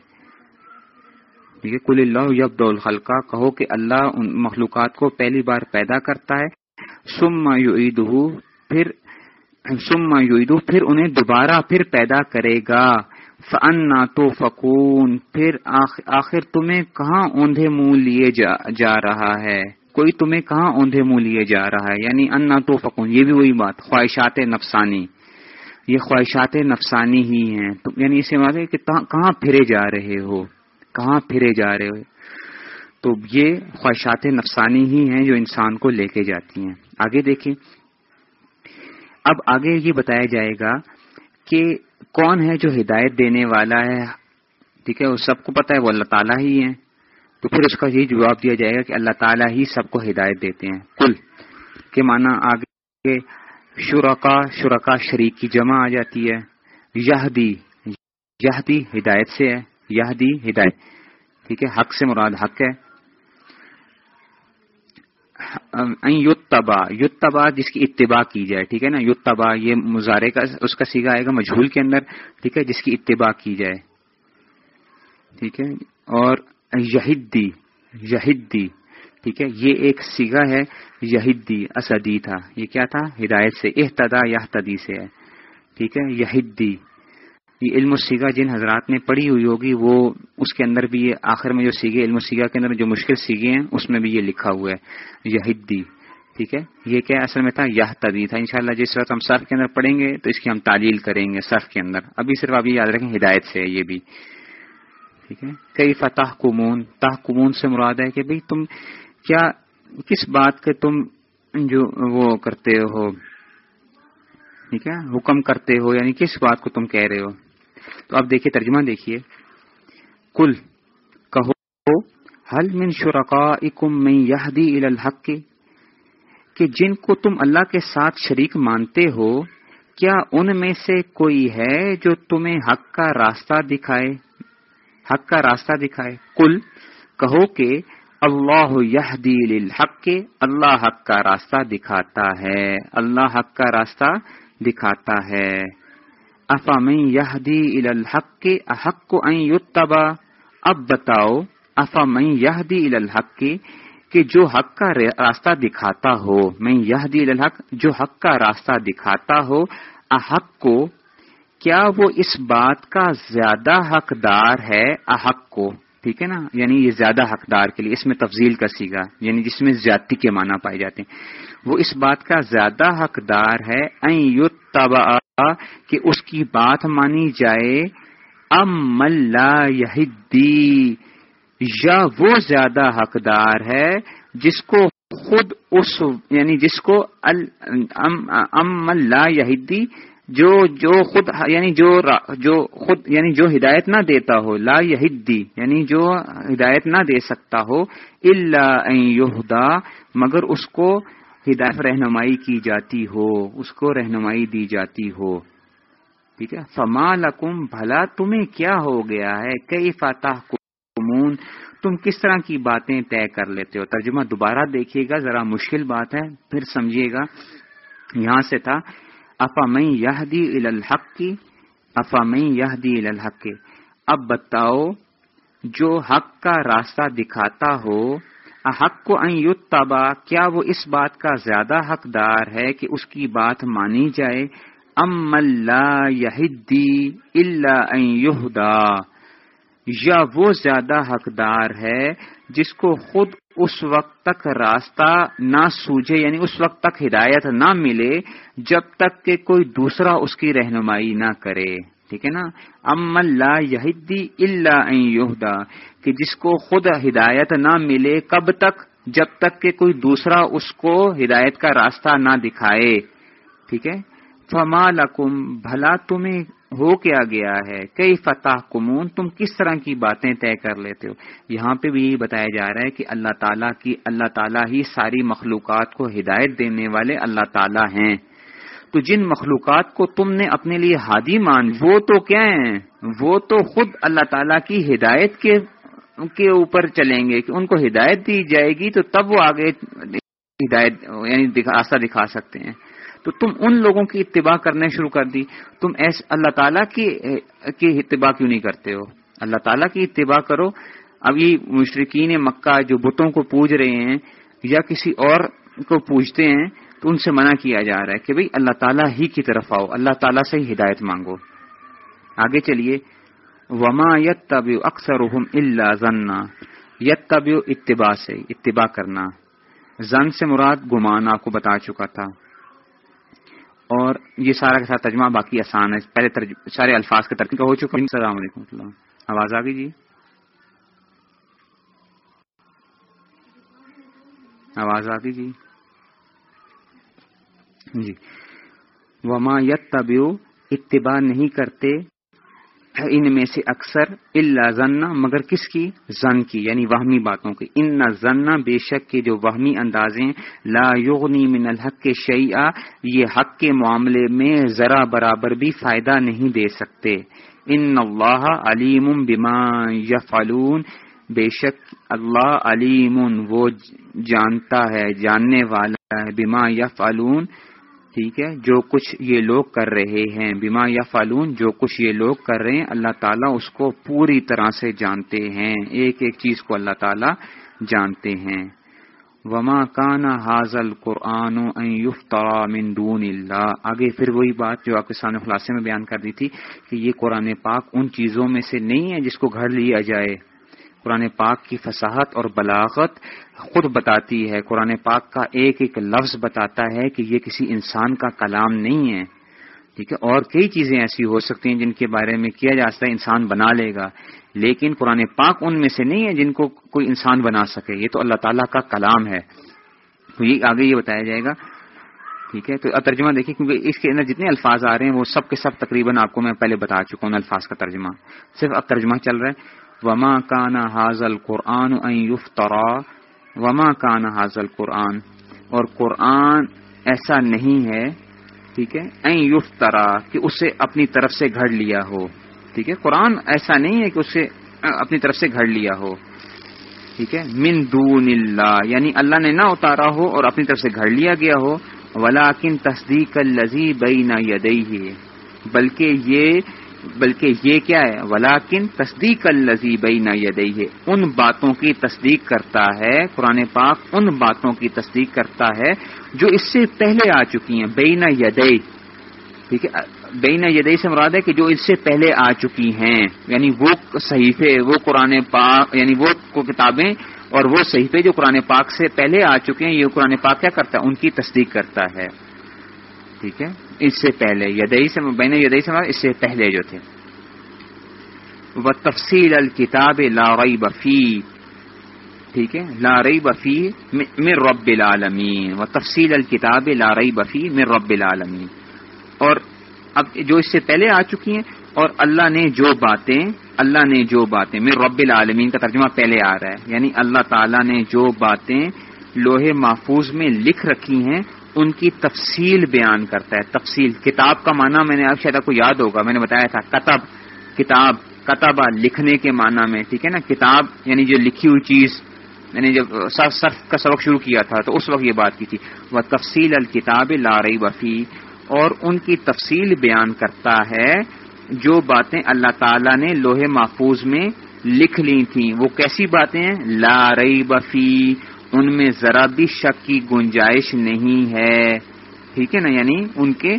Speaker 1: کل اللہ یب الخلقہ کہو کہ اللہ ان مخلوقات کو پہلی بار پیدا کرتا ہے۔ سما یو پھر سما یو پھر انہیں دوبارہ پھر پیدا کرے گا۔ فن تو فکون پھر آخر تمہیں کہاں اوندھے منہ لیے جا جا رہا ہے؟ کوئی تمہیں کہاں اوندھے منہ لیے جا رہا ہے؟ یعنی انا تو فکون یہ بھی وہی بات، خواہشات نفسانی۔ یہ خواہشات نفسانی ہی ہیں۔ یعنی اسے ہے کہ کہاں پھرے جا رہے ہو؟ کہاں پھرے جا رہے ہو؟ تو یہ خواہشات نفسانی ہی ہیں جو انسان کو لے کے جاتی ہیں۔ آگے دیکھیں۔ اب آگے یہ بتایا جائے گا کہ کون ہے جو ہدایت دینے والا ہے۔ ٹھیک ہے، وہ سب کو پتا ہے، وہ اللہ تعالیٰ ہی ہے تو پھر اس کا یہ جواب دیا جائے گا کہ اللہ تعالیٰ ہی سب کو ہدایت دیتے ہیں۔ کل کے معنی آگے شرکا شرکا شریک کی جمع آ جاتی ہے۔ یہ دی ہدایت سے ہے۔ یہ دی ہدایت۔ ٹھیک ہے، حق سے مراد حق ہے۔ یتبا یتبا جس کی اتباع کی جائے، ٹھیک ہے نا؟ یتبا یہ مظاہرے کا، اس کا سیگا آئے گا مجھول کے اندر، ٹھیک ہے؟ جس کی اتباع کی جائے، ٹھیک ہے؟ اور یہدی یہدی، ٹھیک ہے؟ یہ ایک سیگا ہے، یہدی، اسدی تھا۔ یہ کیا تھا؟ ہدایت سے احتدا یا تدی سے ہے، ٹھیک ہے؟ یہدی۔ یہ علم سیگا جن حضرات نے پڑھی ہوئی ہوگی، وہ اس کے اندر بھی یہ آخر میں جو سیگے، علم سیگا کے اندر جو مشکل سیگے ہیں، اس میں بھی یہ لکھا ہوا ہے، یہدی۔ ٹھیک ہے؟ یہ کیا اصل میں تھا؟ یہ تدی تھا۔ انشاءاللہ جس وقت ہم صرف کے اندر پڑھیں گے، تو اس کی ہم تعلیل کریں گے صرف کے اندر۔ ابھی صرف ابھی یاد رکھیں، ہدایت سے ہے یہ بھی۔ ٹھیک ہے؟ کئی فتح کمون تاہ کمون سے مراد ہے کہ بھئی تم کیا، کس بات کے تم جو وہ کرتے ہو؟ ٹھیک ہے؟ حکم کرتے ہو یعنی کس بات کو تم کہہ رہے ہو؟ تو اب دیکھیے، ترجمہ دیکھیے۔ کل کہو حل من شرکا اکم میں یہدی الحق کے کہ جن کو تم اللہ کے ساتھ شریک مانتے ہو، کیا ان میں سے کوئی ہے جو تمہیں حق کا راستہ دکھائے؟ حق کا راستہ دکھائے۔ کل کہو کہ اللہ یہدی للحق کے اللہ حق کا راستہ دکھاتا ہے۔ اللہ حق کا راستہ دکھاتا ہے۔ افام یہدی الحق کے احق کو یتبا اب بتاؤ افام یہدی الحق؟ کے کہ جو حق کا راستہ دکھاتا ہو میں یہدی الحق، جو حق کا راستہ دکھاتا ہو احق کو کیا وہ اس بات کا زیادہ حقدار ہے؟ احق کو ٹھیک ہے نا؟ یعنی یہ زیادہ حقدار کے لیے، اس میں تفضیل کا سیگا یعنی جس میں زیادتی کے معنی پائے جاتے ہیں۔ وہ اس بات کا زیادہ حقدار ہے کہ اس کی بات مانی جائے ام یہدی یا وہ زیادہ حقدار ہے جس کو خود اس یعنی جس کو ام اللہ یہدی جو جو خود یعنی جو جو خود یعنی جو ہدایت نہ دیتا ہو، لا یہدی یعنی جو ہدایت نہ دے سکتا ہو اللہ مگر اس کو ہدایت رہنمائی کی جاتی ہو، اس کو رہنمائی دی جاتی ہو۔ ٹھیک ہے؟ فما لکم بھلا تمہیں کیا ہو گیا ہے؟ کئی فاتح کمون تم کس طرح کی باتیں طے کر لیتے ہو؟ ترجمہ دوبارہ دیکھیے گا، ذرا مشکل بات ہے، پھر سمجھیے گا۔ یہاں سے تھا افا میں یہ دی الحق؟ کی افا میں یہ دی الحق؟ کے اب بتاؤ، جو حق کا راستہ دکھاتا ہو حق کو یتبا کیا وہ اس بات کا زیادہ حقدار ہے کہ اس کی بات مانی جائے؟ ام اللہ یہدی اللہ یہدا، یا وہ زیادہ حقدار ہے جس کو خود اس وقت تک راستہ نہ سوجے یعنی اس وقت تک ہدایت نہ ملے جب تک کہ کوئی دوسرا اس کی رہنمائی نہ کرے۔ ٹھیک ہے نا؟ ام اللہ یہدی اللہ یہدا، کہ جس کو خود ہدایت نہ ملے کب تک؟ جب تک کہ کوئی دوسرا اس کو ہدایت کا راستہ نہ دکھائے۔ ٹھیک ہے؟ فما لکم، بھلا تمہیں ہو کیا گیا ہے؟ کئی فتح کمون تم کس طرح کی باتیں طے کر لیتے ہو؟ یہاں پہ بھی بتایا جا رہا ہے کہ اللہ تعالیٰ کی، اللہ تعالیٰ ہی ساری مخلوقات کو ہدایت دینے والے اللہ تعالیٰ ہیں۔ تو جن مخلوقات کو تم نے اپنے لیے ہادی مان، وہ تو کیا ہیں؟ وہ تو خود اللہ تعالیٰ کی ہدایت کے کے اوپر چلیں گے۔ کہ ان کو ہدایت دی جائے گی تو تب وہ آگے ہدایت یعنی راستہ دکھا سکتے ہیں۔ تو تم ان لوگوں کی اتباع کرنے شروع کر دی۔ تم ایس اللہ تعالیٰ کی اتباع کیوں نہیں کرتے ہو؟ اللہ تعالیٰ کی اتباع کرو۔ اب یہ مشرقین مکہ جو بتوں کو پوج رہے ہیں یا کسی اور کو پوجتے ہیں تو ان سے منع کیا جا رہا ہے کہ بھئی اللہ تعالیٰ ہی کی طرف آؤ، اللہ تعالیٰ سے ہی ہدایت مانگو۔ آگے چلیے، وما یت طب اکثر اللہ یت طب اتباع سے، اتباع کرنا۔ زن سے مراد گمان، آپ کو بتا چکا تھا۔ اور یہ سارا کے ساتھ ترجمہ باقی آسان ہے۔ پہلے سارے الفاظ کے ترقی کا ہو چکا۔ السلام علیکم۔ آواز آ گئی جی؟ آواز آ گئی جی؟ جی۔ وما یت طبیو اتباع نہیں کرتے۔ ان میں سے اکثر اللہ ذنا مگر کس کی؟ زن کی یعنی وہمی باتوں کی۔ ان نہ ذنا بے شک کے جو وہمی اندازے لا یغنی من الحق کے شعیع یہ حق کے معاملے میں ذرا برابر بھی فائدہ نہیں دے سکتے۔ ان اللہ علیم بما یفعلون بے شک اللہ علیم وہ جانتا ہے، جاننے والا ہے، بما یفعلون ٹھیک ہے؟ جو کچھ یہ لوگ کر رہے ہیں بیما یا فالون جو کچھ یہ لوگ کر رہے ہیں، اللہ تعالیٰ اس کو پوری طرح سے جانتے ہیں۔ ایک ایک چیز کو اللہ تعالیٰ جانتے ہیں۔ وما کانا حاضل قرآن من دون اللہ آگے پھر وہی بات جو آپ کے سامنے خلاصے میں بیان کر دی تھی کہ یہ قرآن پاک ان چیزوں میں سے نہیں ہے جس کو گھر لیا جائے۔ قرآن پاک کی فصاحت اور بلاغت خود بتاتی ہے۔ قرآن پاک کا ایک ایک لفظ بتاتا ہے کہ یہ کسی انسان کا کلام نہیں ہے۔ ٹھیک ہے؟ اور کئی چیزیں ایسی ہو سکتی ہیں جن کے بارے میں کیا جا سکتا ہے، انسان بنا لے گا۔ لیکن قرآن پاک ان میں سے نہیں ہے جن کو کوئی انسان بنا سکے۔ یہ تو اللہ تعالیٰ کا کلام ہے۔ تو یہ آگے یہ بتایا جائے گا۔ ٹھیک ہے؟ تو ترجمہ دیکھیے، کیونکہ اس کے اندر جتنے الفاظ آ رہے ہیں، وہ سب کے سب تقریباً آپ کو میں پہلے بتا چکا ہوں الفاظ کا ترجمہ۔ صرف اب ترجمہ چل رہا ہے۔ وما کانا حاضل قرآن یفترا وما کانا حاضل قرآن اور قرآن ایسا نہیں ہے، ٹھیک ہے این یفترا کہ اسے اپنی طرف سے گھڑ لیا ہو، ٹھیک ہے، قرآن ایسا نہیں ہے کہ اسے اپنی طرف سے گھڑ لیا ہو، ٹھیک ہے، من دون اللہ یعنی اللہ نے نہ اتارا ہو اور اپنی طرف سے گھڑ لیا گیا ہو ولاکن تصدیق الزی بئی نہ بلکہ یہ بلکہ یہ کیا ہے؟ ولاکن تصدیق الزی بین یدئی ہے ان باتوں کی تصدیق کرتا ہے، قرآن پاک ان باتوں کی تصدیق کرتا ہے جو اس سے پہلے آ چکی ہیں۔ بین یدئی ٹھیک ہے؟ بین یدئی سے مراد ہے کہ جو اس سے پہلے آ چکی ہیں۔ یعنی وہ صحیفے، وہ قرآن پاک یعنی وہ کتابیں اور وہ صحیفے جو قرآن پاک سے پہلے آ چکے ہیں، یہ قرآن پاک کیا کرتا ہے؟ ان کی تصدیق کرتا ہے۔ ٹھیک ہے؟ اس سے پہلے، یدئی سے بین یدئی سے اس سے پہلے جو تھے۔ وہ تفصیل الکتاب لارئی بفی ٹھیک ہے؟ لارئی بفی مر رب العالمین۔ و تفصیل الکتاب لارئی بفی مر رب العالمین۔ اور اب جو اس سے پہلے آ چکی ہیں، اور اللہ نے جو باتیں، اللہ نے جو باتیں میر رب العالمین کا ترجمہ پہلے آ رہا ہے۔ یعنی اللہ تعالیٰ نے جو باتیں لوہے محفوظ میں لکھ رکھی ہیں ان کی تفصیل بیان کرتا ہے، تفصیل۔ کتاب کا معنی میں نے اب شاید آپ کو یاد ہوگا، میں نے بتایا تھا، کتب۔ کتاب، کتبہ لکھنے کے معنی میں، ٹھیک ہے نا؟ کتاب یعنی جو لکھی ہوئی چیز میں نے جب صرف کا سبق شروع کیا تھا، تو اس وقت یہ بات کی تھی۔ وہ تفصیل الکتاب لارئی وفی اور ان کی تفصیل بیان کرتا ہے جو باتیں اللہ تعالی نے لوہے محفوظ میں لکھ لی تھیں۔ وہ کیسی باتیں ہیں؟ لارئی بفی ان میں ذرا بھی شک کی گنجائش نہیں ہے۔ ٹھیک ہے نا؟ یعنی ان کے،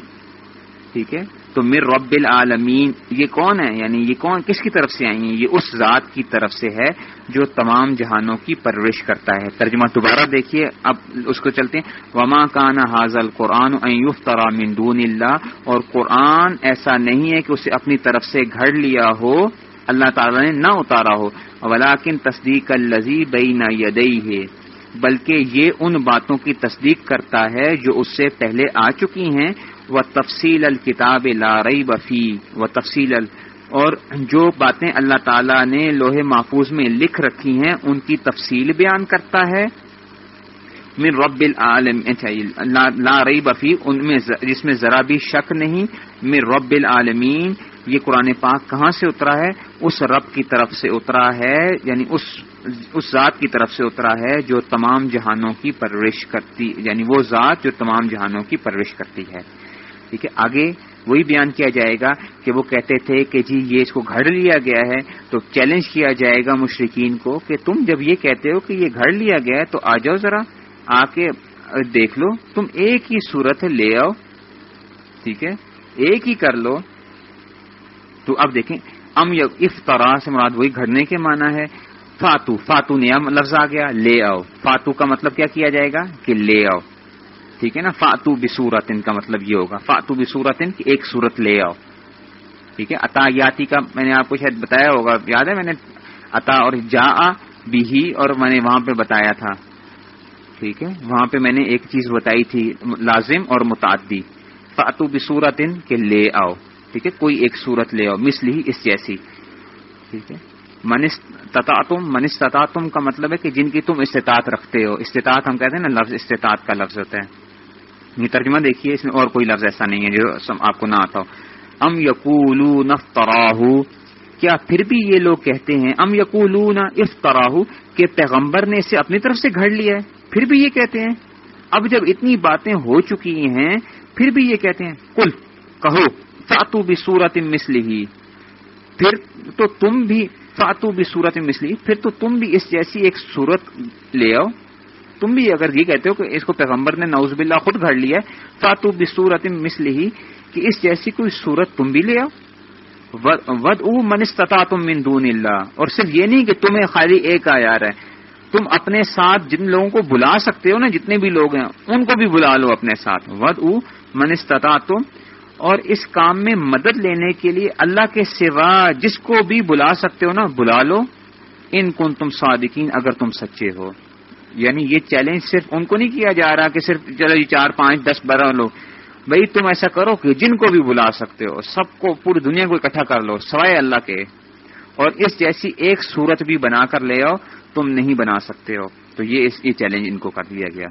Speaker 1: ٹھیک ہے؟ تو میر رب العالمین یہ کون ہے؟ یعنی یہ کون، کس کی طرف سے آئی ہیں یہ اس ذات کی طرف سے ہے جو تمام جہانوں کی پرورش کرتا ہے۔ ترجمہ دوبارہ دیکھیے، اب اس کو چلتے ہیں۔ وما کان حاضل قرآن من دون اللہ اور قرآن ایسا نہیں ہے کہ اسے اپنی طرف سے گھڑ لیا ہو، اللہ تعالی نے نہ اتارا ہو۔ ولاکن تصدیق الزی بئی نہ ہے بلکہ یہ ان باتوں کی تصدیق کرتا ہے جو اس سے پہلے آ چکی ہیں وہ تفصیل الکتاب لارئی بفی و تفصیل ال اور جو باتیں اللہ تعالی نے لوہے محفوظ میں لکھ رکھی ہیں، ان کی تفصیل بیان کرتا ہے۔ من رب العالم اچھا، لا رئی بفی ان میں جس میں ذرا بھی شک نہیں۔ من رب العالمین یہ قرآن پاک کہاں سے اترا ہے؟ اس رب کی طرف سے اترا ہے یعنی اس اس ذات کی طرف سے اترا ہے جو تمام جہانوں کی پرورش کرتی یعنی وہ ذات جو تمام جہانوں کی پرورش کرتی ہے۔ ٹھیک ہے، آگے وہی بیان کیا جائے گا کہ وہ کہتے تھے کہ جی یہ اس کو گھڑ لیا گیا ہے، تو چیلنج کیا جائے گا مشرقین کو کہ تم جب یہ کہتے ہو کہ یہ گھڑ لیا گیا ہے، تو آ جاؤ ذرا آ کے دیکھ لو، تم ایک ہی صورت لے آؤ۔ ٹھیک ہے، ایک ہی کر لو۔ تو اب دیکھیں، ام افطرا سے مراد وہی گھڑنے کے معنی ہے۔ فاتو فاتو نیا لفظ آ گیا، لے آؤ۔ فاتو کا مطلب کیا کیا جائے گا؟ کہ لے آؤ۔ ٹھیک ہے نا؟ فاتو بصورت کا مطلب یہ ہوگا۔ فاتو بصورت کی ایک صورت لے آؤ۔ ٹھیک ہے؟ اتا یاتی کا میں نے آپ کو شاید بتایا ہوگا، یاد ہے؟ میں نے اتا اور جا بھی اور میں نے وہاں پہ بتایا تھا۔ ٹھیک ہے؟ وہاں پہ میں نے ایک چیز بتائی تھی، لازم اور متعدی۔ فاتو بصورت کے لے آؤ۔ ٹھیک ہے؟ کوئی ایک صورت لے آؤ مسلی اس جیسی۔ ٹھیک ہے؟ تم منستم کا مطلب ہے کہ جن کی تم استطاعت رکھتے ہو۔ استطاعت ہم کہتے ہیں نا، لفظ استطاعت کا لفظ ہوتا ہے۔ یہ ترجمہ دیکھیے، اس میں اور کوئی لفظ ایسا نہیں ہے جو آپ کو نہ آتا ہو۔ ام یقول نفتراہ کیا پھر بھی یہ لوگ کہتے ہیں، ام یقول افطراہ کہ پیغمبر نے اسے اپنی طرف سے گھڑ لیا ہے۔ پھر بھی یہ کہتے ہیں۔ اب جب اتنی باتیں ہو چکی ہیں، پھر بھی یہ کہتے ہیں کل کہو فاتو بھی سورت مسلی پھر تو تم بھی فاتو بھی صورت مسلی پھر تو تم بھی اس جیسی ایک صورت لے آؤ۔ تم بھی اگر یہ کہتے ہو کہ اس کو پیغمبر نے نوز باللہ خود گھڑ لیا فاتو بھی صورت مسلی کہ اس جیسی کوئی صورت تم بھی لے آؤ۔ ود او منستتا تم من دون اللہ۔ اور صرف یہ نہیں کہ تمہیں خالی ایک آیار ہے۔ تم اپنے ساتھ جن لوگوں کو بلا سکتے ہو نا، جتنے بھی لوگ ہیں، ان کو بھی بلا لو اپنے ساتھ۔ ود او منستتا تم اور اس کام میں مدد لینے کے لیے اللہ کے سوا جس کو بھی بلا سکتے ہو نا، بلا لو۔ ان کن تم صادقین، اگر تم سچے ہو۔ یعنی یہ چیلنج صرف ان کو نہیں کیا جا رہا کہ صرف چلو جی چار، پانچ، دس بارہ لو۔ بھائی تم ایسا کرو کہ جن کو بھی بلا سکتے ہو، سب کو پوری دنیا کو اکٹھا کر لو، سوائے اللہ کے۔ اور اس جیسی ایک صورت بھی بنا کر لے آؤ، تم نہیں بنا سکتے ہو۔ تو یہ اس یہ چیلنج ان کو کر دیا گیا۔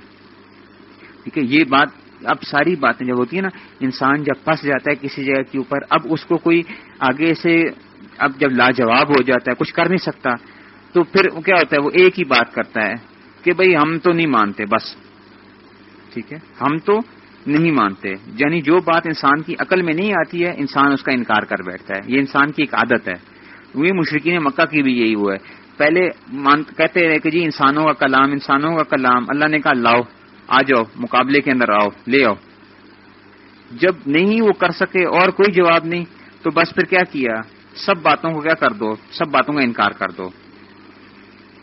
Speaker 1: ٹھیک ہے، یہ بات اب ساری باتیں جب ہوتی ہیں نا، انسان جب پھنس جاتا ہے کسی جگہ کے اوپر، اب اس کو کوئی آگے سے اب جب لاجواب ہو جاتا ہے، کچھ کر نہیں سکتا۔ تو پھر کیا ہوتا ہے، وہ ایک ہی بات کرتا ہے کہ بھئی ہم تو نہیں مانتے، بس۔ ٹھیک ہے؟ ہم تو نہیں مانتے۔ یعنی جو بات انسان کی عقل میں نہیں آتی ہے، انسان اس کا انکار کر بیٹھتا ہے۔ یہ انسان کی ایک عادت ہے۔ وہی مشرقین مکہ کی بھی یہی ہوا ہے۔ پہلے کہتے رہے کہ جی انسانوں کا کلام، انسانوں کا کلام، اللہ نے کہا لاؤ۔ آ جاؤ، مقابلے کے اندر آؤ، لے آؤ۔ جب نہیں وہ کر سکے اور کوئی جواب نہیں، تو بس پھر کیا کیا؟ سب باتوں کو کیا کر دو؟ سب باتوں کا انکار کر دو۔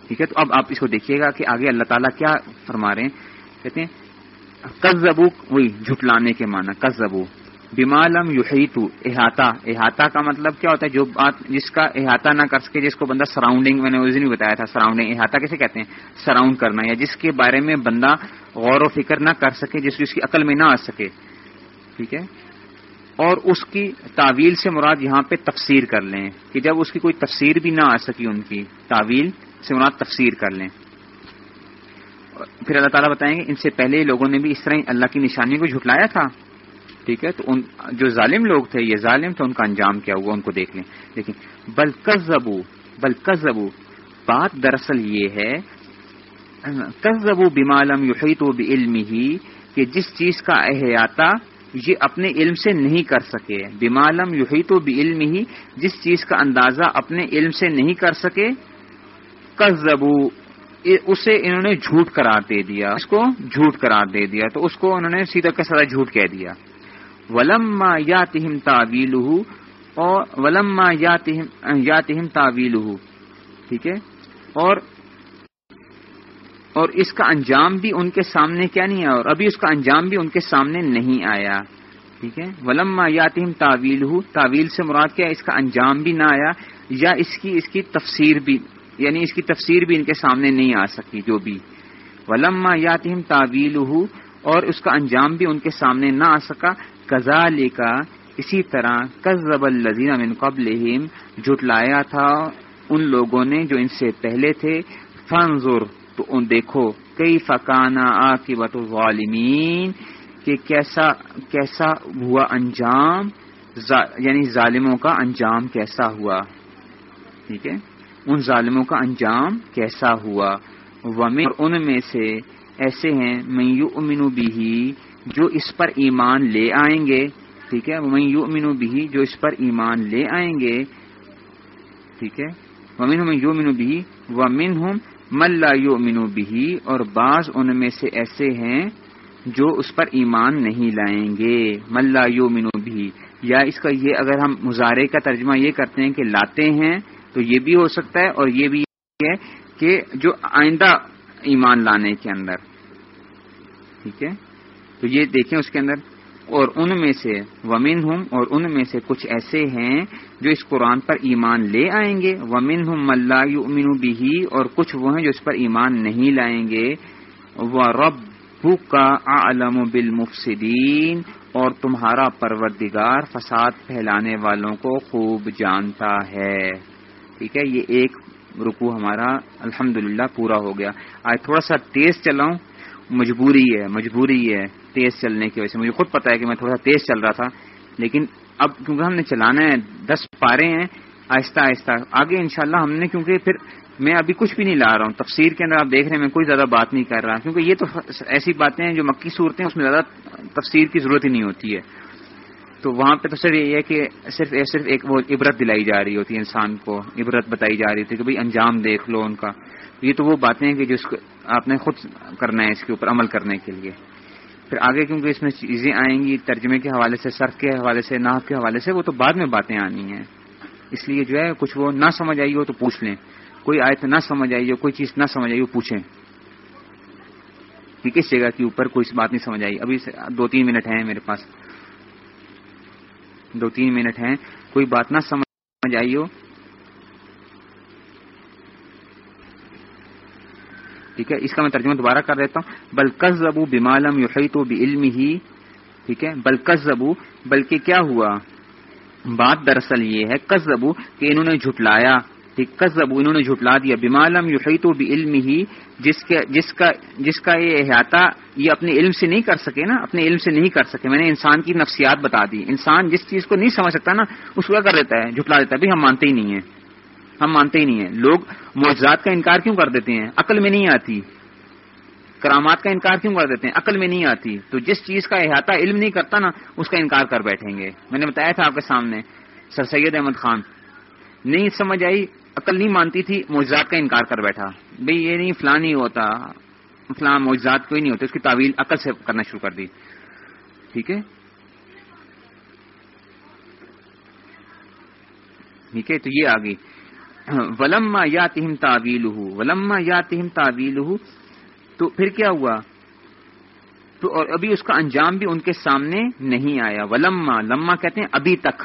Speaker 1: ٹھیک ہے، تو اب آپ اس کو دیکھیے گا کہ آگے اللہ تعالیٰ کیا فرما رہے ہیں۔ کہتے ہیں کز زبو وہی جھٹلانے کے معنی کز زبو بیمالم یوہیتو احاطہ. احاطہ کا مطلب کیا ہوتا ہے؟ جو بات جس کا احاطہ نہ کر سکے، جس کو بندہ سراؤنڈنگ میں نے اس دن بتایا تھا سراؤنڈنگ احاطہ کیسے کہتے ہیں؟ سراؤنڈ کرنا، یا جس کے بارے میں بندہ غور و فکر نہ کر سکے، جس کی عقل میں نہ آ سکے۔ ٹھیک ہے؟ اور اس کی تعویل سے مراد یہاں پہ تفسیر کر لیں، کہ جب اس کی کوئی تفسیر بھی نہ آ سکی ان کی، تعویل سے مراد تفسیر کر لیں۔ پھر اللہ تعالیٰ بتائیں گے، ان سے پہلے لوگوں نے بھی اس طرح اللہ کی نشانی کو جھٹلایا تھا؟ ٹھیک ہے، تو ان جو ظالم لوگ تھے، یہ ظالم تھے، ان کا انجام کیا ہوا، ان کو دیکھ لیں۔ لیکن بلکز زبو بات دراصل یہ ہے کزبو بمالم یوحیت و علم ہی کہ جس چیز کا احاطہ یہ اپنے علم سے نہیں کر سکے بمالم یوحیت و علم ہی جس چیز کا اندازہ اپنے علم سے نہیں کر سکے کزبو اسے انہوں نے جھوٹ قرار دے دیا۔ اس کو جھوٹ قرار دے دیا، تو اس کو انہوں نے سیدھا کا سدا جھوٹ کہہ دیا۔ ولما یا تہم تعویل اور ولما یا تہم تعویل ٹھیک ہے؟ اور اور اس کا انجام بھی ان کے سامنے کیا نہیں آیا، اور ابھی اس کا انجام بھی ان کے سامنے نہیں آیا، ٹھیک ہے؟ ولما یا تہم تعویل تعویل سے مراد کیا اس کا انجام بھی نہ آیا، یا اس کی اس کی تفسیر بھی یعنی اس کی تفسیر بھی ان کے سامنے نہیں آ سکی جو بھی۔ ولما یا تہم تعویل اور اس کا انجام بھی ان کے سامنے نہ آ سکا کزا کا اسی طرح کزب الزین من قبل جھٹلایا تھا ان لوگوں نے جو ان سے پہلے تھے۔ فنزر تو ان دیکھو کئی فکانہ آ کی کہ کیسا کیسا ہوا انجام؟ یعنی ظالموں کا انجام کیسا ہوا؟ ٹھیک ہے؟ ان ظالموں کا انجام کیسا ہوا؟ اور ان میں سے ایسے ہیں میں یو امین بھی جو اس پر ایمان لے آئیں گے، ٹھیک ہے؟ وہ یو امین بھی جو اس پر ایمان لے آئیں گے، ٹھیک ہے؟ ومن ہوں یو مینو بھی ومن ہوں ملا یو مینو بھی اور بعض ان میں سے ایسے ہیں جو اس پر ایمان نہیں لائیں گے۔ ملا یو مینو بھی یا اس کا یہ اگر ہم مظاہرے کا ترجمہ یہ کرتے ہیں کہ لاتے ہیں تو یہ بھی ہو سکتا ہے اور یہ بھی ہے کہ جو آئندہ ایمان لانے کے اندر، ٹھیک ہے؟ تو یہ دیکھیں اس کے اندر، اور ان میں سے ومن ہم اور ان میں سے کچھ ایسے ہیں جو اس قرآن پر ایمان لے آئیں گے۔ ومن ہم ملا بھی اور کچھ وہ ہیں جو اس پر ایمان نہیں لائیں گے۔ وہ رب کا عالم بالمفسدین اور تمہارا پروردگار فساد پھیلانے والوں کو خوب جانتا ہے۔ ٹھیک ہے، یہ ایک رکو ہمارا الحمد پورا ہو گیا۔ آج تھوڑا سا تیز چلاؤں، مجبوری ہے مجبوری ہے۔ تیز چلنے کی وجہ سے، مجھے خود پتا ہے کہ میں تھوڑا سا تیز چل رہا تھا، لیکن اب کیونکہ ہم نے چلانا ہے، دس پارے ہیں، آہستہ آہستہ۔ آگے انشاءاللہ ہم نے، کیونکہ پھر میں ابھی کچھ بھی نہیں لا رہا ہوں، تفسیر کے اندر آپ دیکھ رہے ہیں، میں کوئی زیادہ بات نہیں کر رہا، کیونکہ یہ تو ایسی باتیں ہیں جو مکی صورتیں ہیں، اس میں زیادہ تفسیر کی ضرورت ہی نہیں ہوتی ہے۔ تو وہاں پہ تو صرف یہ ہے کہ صرف صرف ایک وہ عبرت دلائی جا رہی ہوتی ہے انسان کو، عبرت بتائی جا رہی تھی کہ بھائی انجام دیکھ لو ان کا۔ یہ تو وہ باتیں ہیں کہ جس کو آپ نے خود کرنا ہے، اس کے اوپر عمل کرنے کے لیے۔ پھر آگے کیونکہ اس میں چیزیں آئیں گی، ترجمے کے حوالے سے سرف کے حوالے سے ناف کے حوالے سے، وہ تو بعد میں باتیں آنی ہیں۔ اس لیے جو ہے، کچھ وہ نہ سمجھ آئی ہو تو پوچھ لیں۔ کوئی آیت نہ سمجھ آئی ہو، کوئی چیز نہ سمجھ آئی ہو، پوچھیں۔ کہ کس جگہ کے اوپر کوئی بات نہیں سمجھ آئی۔ ابھی دو تین منٹ ہیں میرے پاس۔ دو تین منٹ ہیں۔ کوئی بات نہ سمجھ آئی ہو ٹھیک ہے اس کا میں ترجمہ دوبارہ کر دیتا ہوں. بلکز زبو بمالم یوحی تو علم ہی ٹھیک ہے؟ بلکز زبو بلکہ کیا ہوا؟ بات دراصل یہ ہے کس زبو کہ انہوں نے جھٹلایا. کس زبو انہوں نے جھٹلا دیا. بمالم یوحی تو علم ہی جس کے، جس کا جس کا یہ احاطہ یہ اپنے علم سے نہیں کر سکے نا، اپنے علم سے نہیں کر سکے. میں نے انسان کی نفسیات بتا دی. انسان جس چیز کو نہیں سمجھ سکتا نا، اس کو کر دیتا ہے؟ جھٹلا دیتا ہے. بھی ہم مانتے ہی نہیں ہیں. ہم مانتے ہی نہیں ہیں۔ لوگ معجزات کا انکار کیوں کر دیتے ہیں؟ عقل میں نہیں آتی۔ کرامات کا انکار کیوں کر دیتے ہیں؟ عقل میں نہیں آتی۔ تو جس چیز کا احاطہ علم نہیں کرتا نا، اس کا انکار کر بیٹھیں گے۔ میں نے بتایا تھا آپ کے سامنے، سر سید احمد خان۔ نہیں سمجھ آئی، عقل نہیں مانتی تھی، معجزات کا انکار کر بیٹھا۔ بھئی یہ نہیں، فلاں نہیں ہوتا۔ فلاں معجزات کوئی نہیں ہوتے، اس کی تعویل عقل سے کرنا شروع کر دی۔ ٹھیک ہے؟ ٹھیک ہے، تو یہ آ گئی ولما یا تہم تعویل ولما یا تہم تعویل تو پھر کیا ہوا؟ تو اور ابھی اس کا انجام بھی ان کے سامنے نہیں آیا۔ ولما، لما کہتے ہیں ابھی تک۔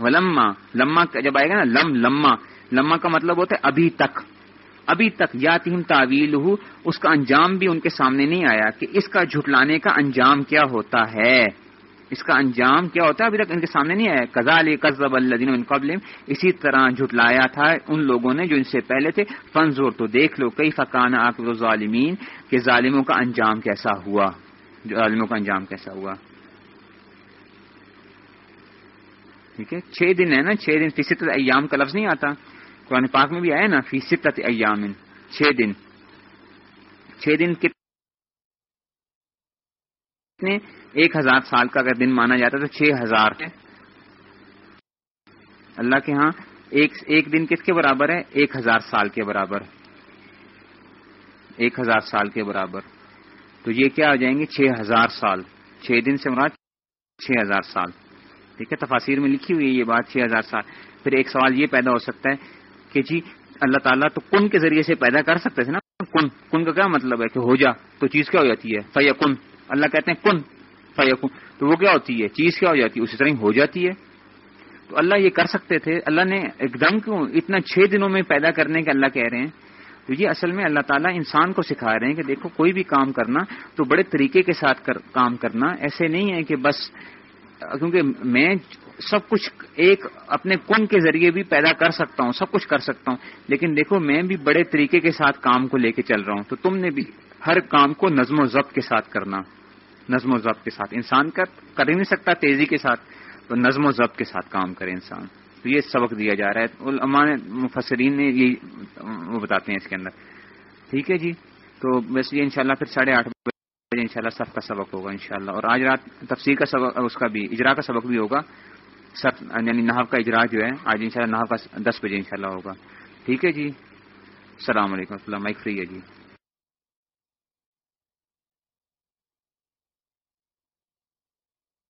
Speaker 1: ولما، لما جب آئے گا نا، لم، لما لما کا مطلب ہوتا ہے ابھی تک۔ ابھی تک یا تہم تعویل اس کا انجام بھی ان کے سامنے نہیں آیا کہ اس کا جھٹلانے کا انجام کیا ہوتا ہے۔ اس کا انجام کیا ہوتا ہے؟ ابھی تک ان کے سامنے نہیں آیا کزا علی قزب اللہ قبل اسی طرح جھٹلایا تھا ان لوگوں نے جو ان سے پہلے تھے۔ فنزور تو دیکھ لو کئی فقان آپ ظالمین کہ ظالموں کا انجام کیسا ہوا۔ ظالموں کا انجام کیسا ہوا؟ ٹھیک ہے؟ چھ دن ہے نا؟ چھ دن فیصد ایام کا لفظ نہیں آتا۔ قرآن پاک میں بھی آیا نا فیصد ایام چھ دن۔ چھ دن کتنے ایک ہزار سال کا اگر دن مانا جاتا تو چھ ہزار اللہ کے ہاں ایک ایک دن کس کے برابر ہے؟ ایک ہزار سال کے برابر۔ ایک ہزار سال کے برابر۔ تو یہ کیا آ جائیں گے؟ چھ ہزار سال۔ چھ دن سے مراد چھ ہزار سال۔ ٹھیک ہے تفاصیر میں لکھی ہوئی ہے یہ بات، چھ ہزار سال۔ پھر ایک سوال یہ پیدا ہو سکتا ہے کہ جی اللہ تعالیٰ تو کن کے ذریعے سے پیدا کر سکتے تھے نا؟ کن کن کا کیا مطلب ہے کہ ہو جا تو چیز کیا ہو جاتی ہے؟ فیا کن اللہ کہتے ہیں کن۔ فیقون تو وہ کیا ہوتی ہے؟ چیز کیا ہو جاتی ہے؟ اسی طرح ہو جاتی ہے۔ تو اللہ یہ کر سکتے تھے۔ اللہ نے ایک دم کیوں اتنا چھ دنوں میں پیدا کرنے کے اللہ کہہ رہے ہیں؟ تو یہ اصل میں اللہ تعالیٰ انسان کو سکھا رہے ہیں کہ دیکھو کوئی بھی کام کرنا تو بڑے طریقے کے ساتھ کر, کام کرنا۔ ایسے نہیں ہے کہ بس کیونکہ میں سب کچھ ایک اپنے کن کے ذریعے بھی پیدا کر سکتا ہوں سب کچھ کر سکتا ہوں۔ لیکن دیکھو میں بھی بڑے طریقے کے ساتھ کام کو لے کے چل رہا ہوں۔ تو تم نے بھی ہر کام کو نظم و ضبط کے ساتھ کرنا۔ نظم و ضبط کے ساتھ۔ انسان کا کر ہی نہیں سکتا تیزی کے ساتھ، تو نظم و ضبط کے ساتھ کام کرے انسان۔ تو یہ سبق دیا جا رہا ہے۔ علماء مفسرین نے یہ وہ بتاتے ہیں اس کے اندر۔ ٹھیک ہے جی۔ تو بس یہ انشاءاللہ پھر ساڑھے آٹھ بجے ان شاء اللہ سب کا سبق ہوگا انشاءاللہ۔ اور آج رات تفسیر کا سبق، اس کا بھی، اجرا کا سبق بھی ہوگا۔ سب یعنی نحف کا اجرا جو ہے، آج ان شاء اللہ کا دس بجے انشاءاللہ ہوگا۔ ٹھیک ہے جی۔ السلام علیکم۔ و اللہ مائک فری ہے جی۔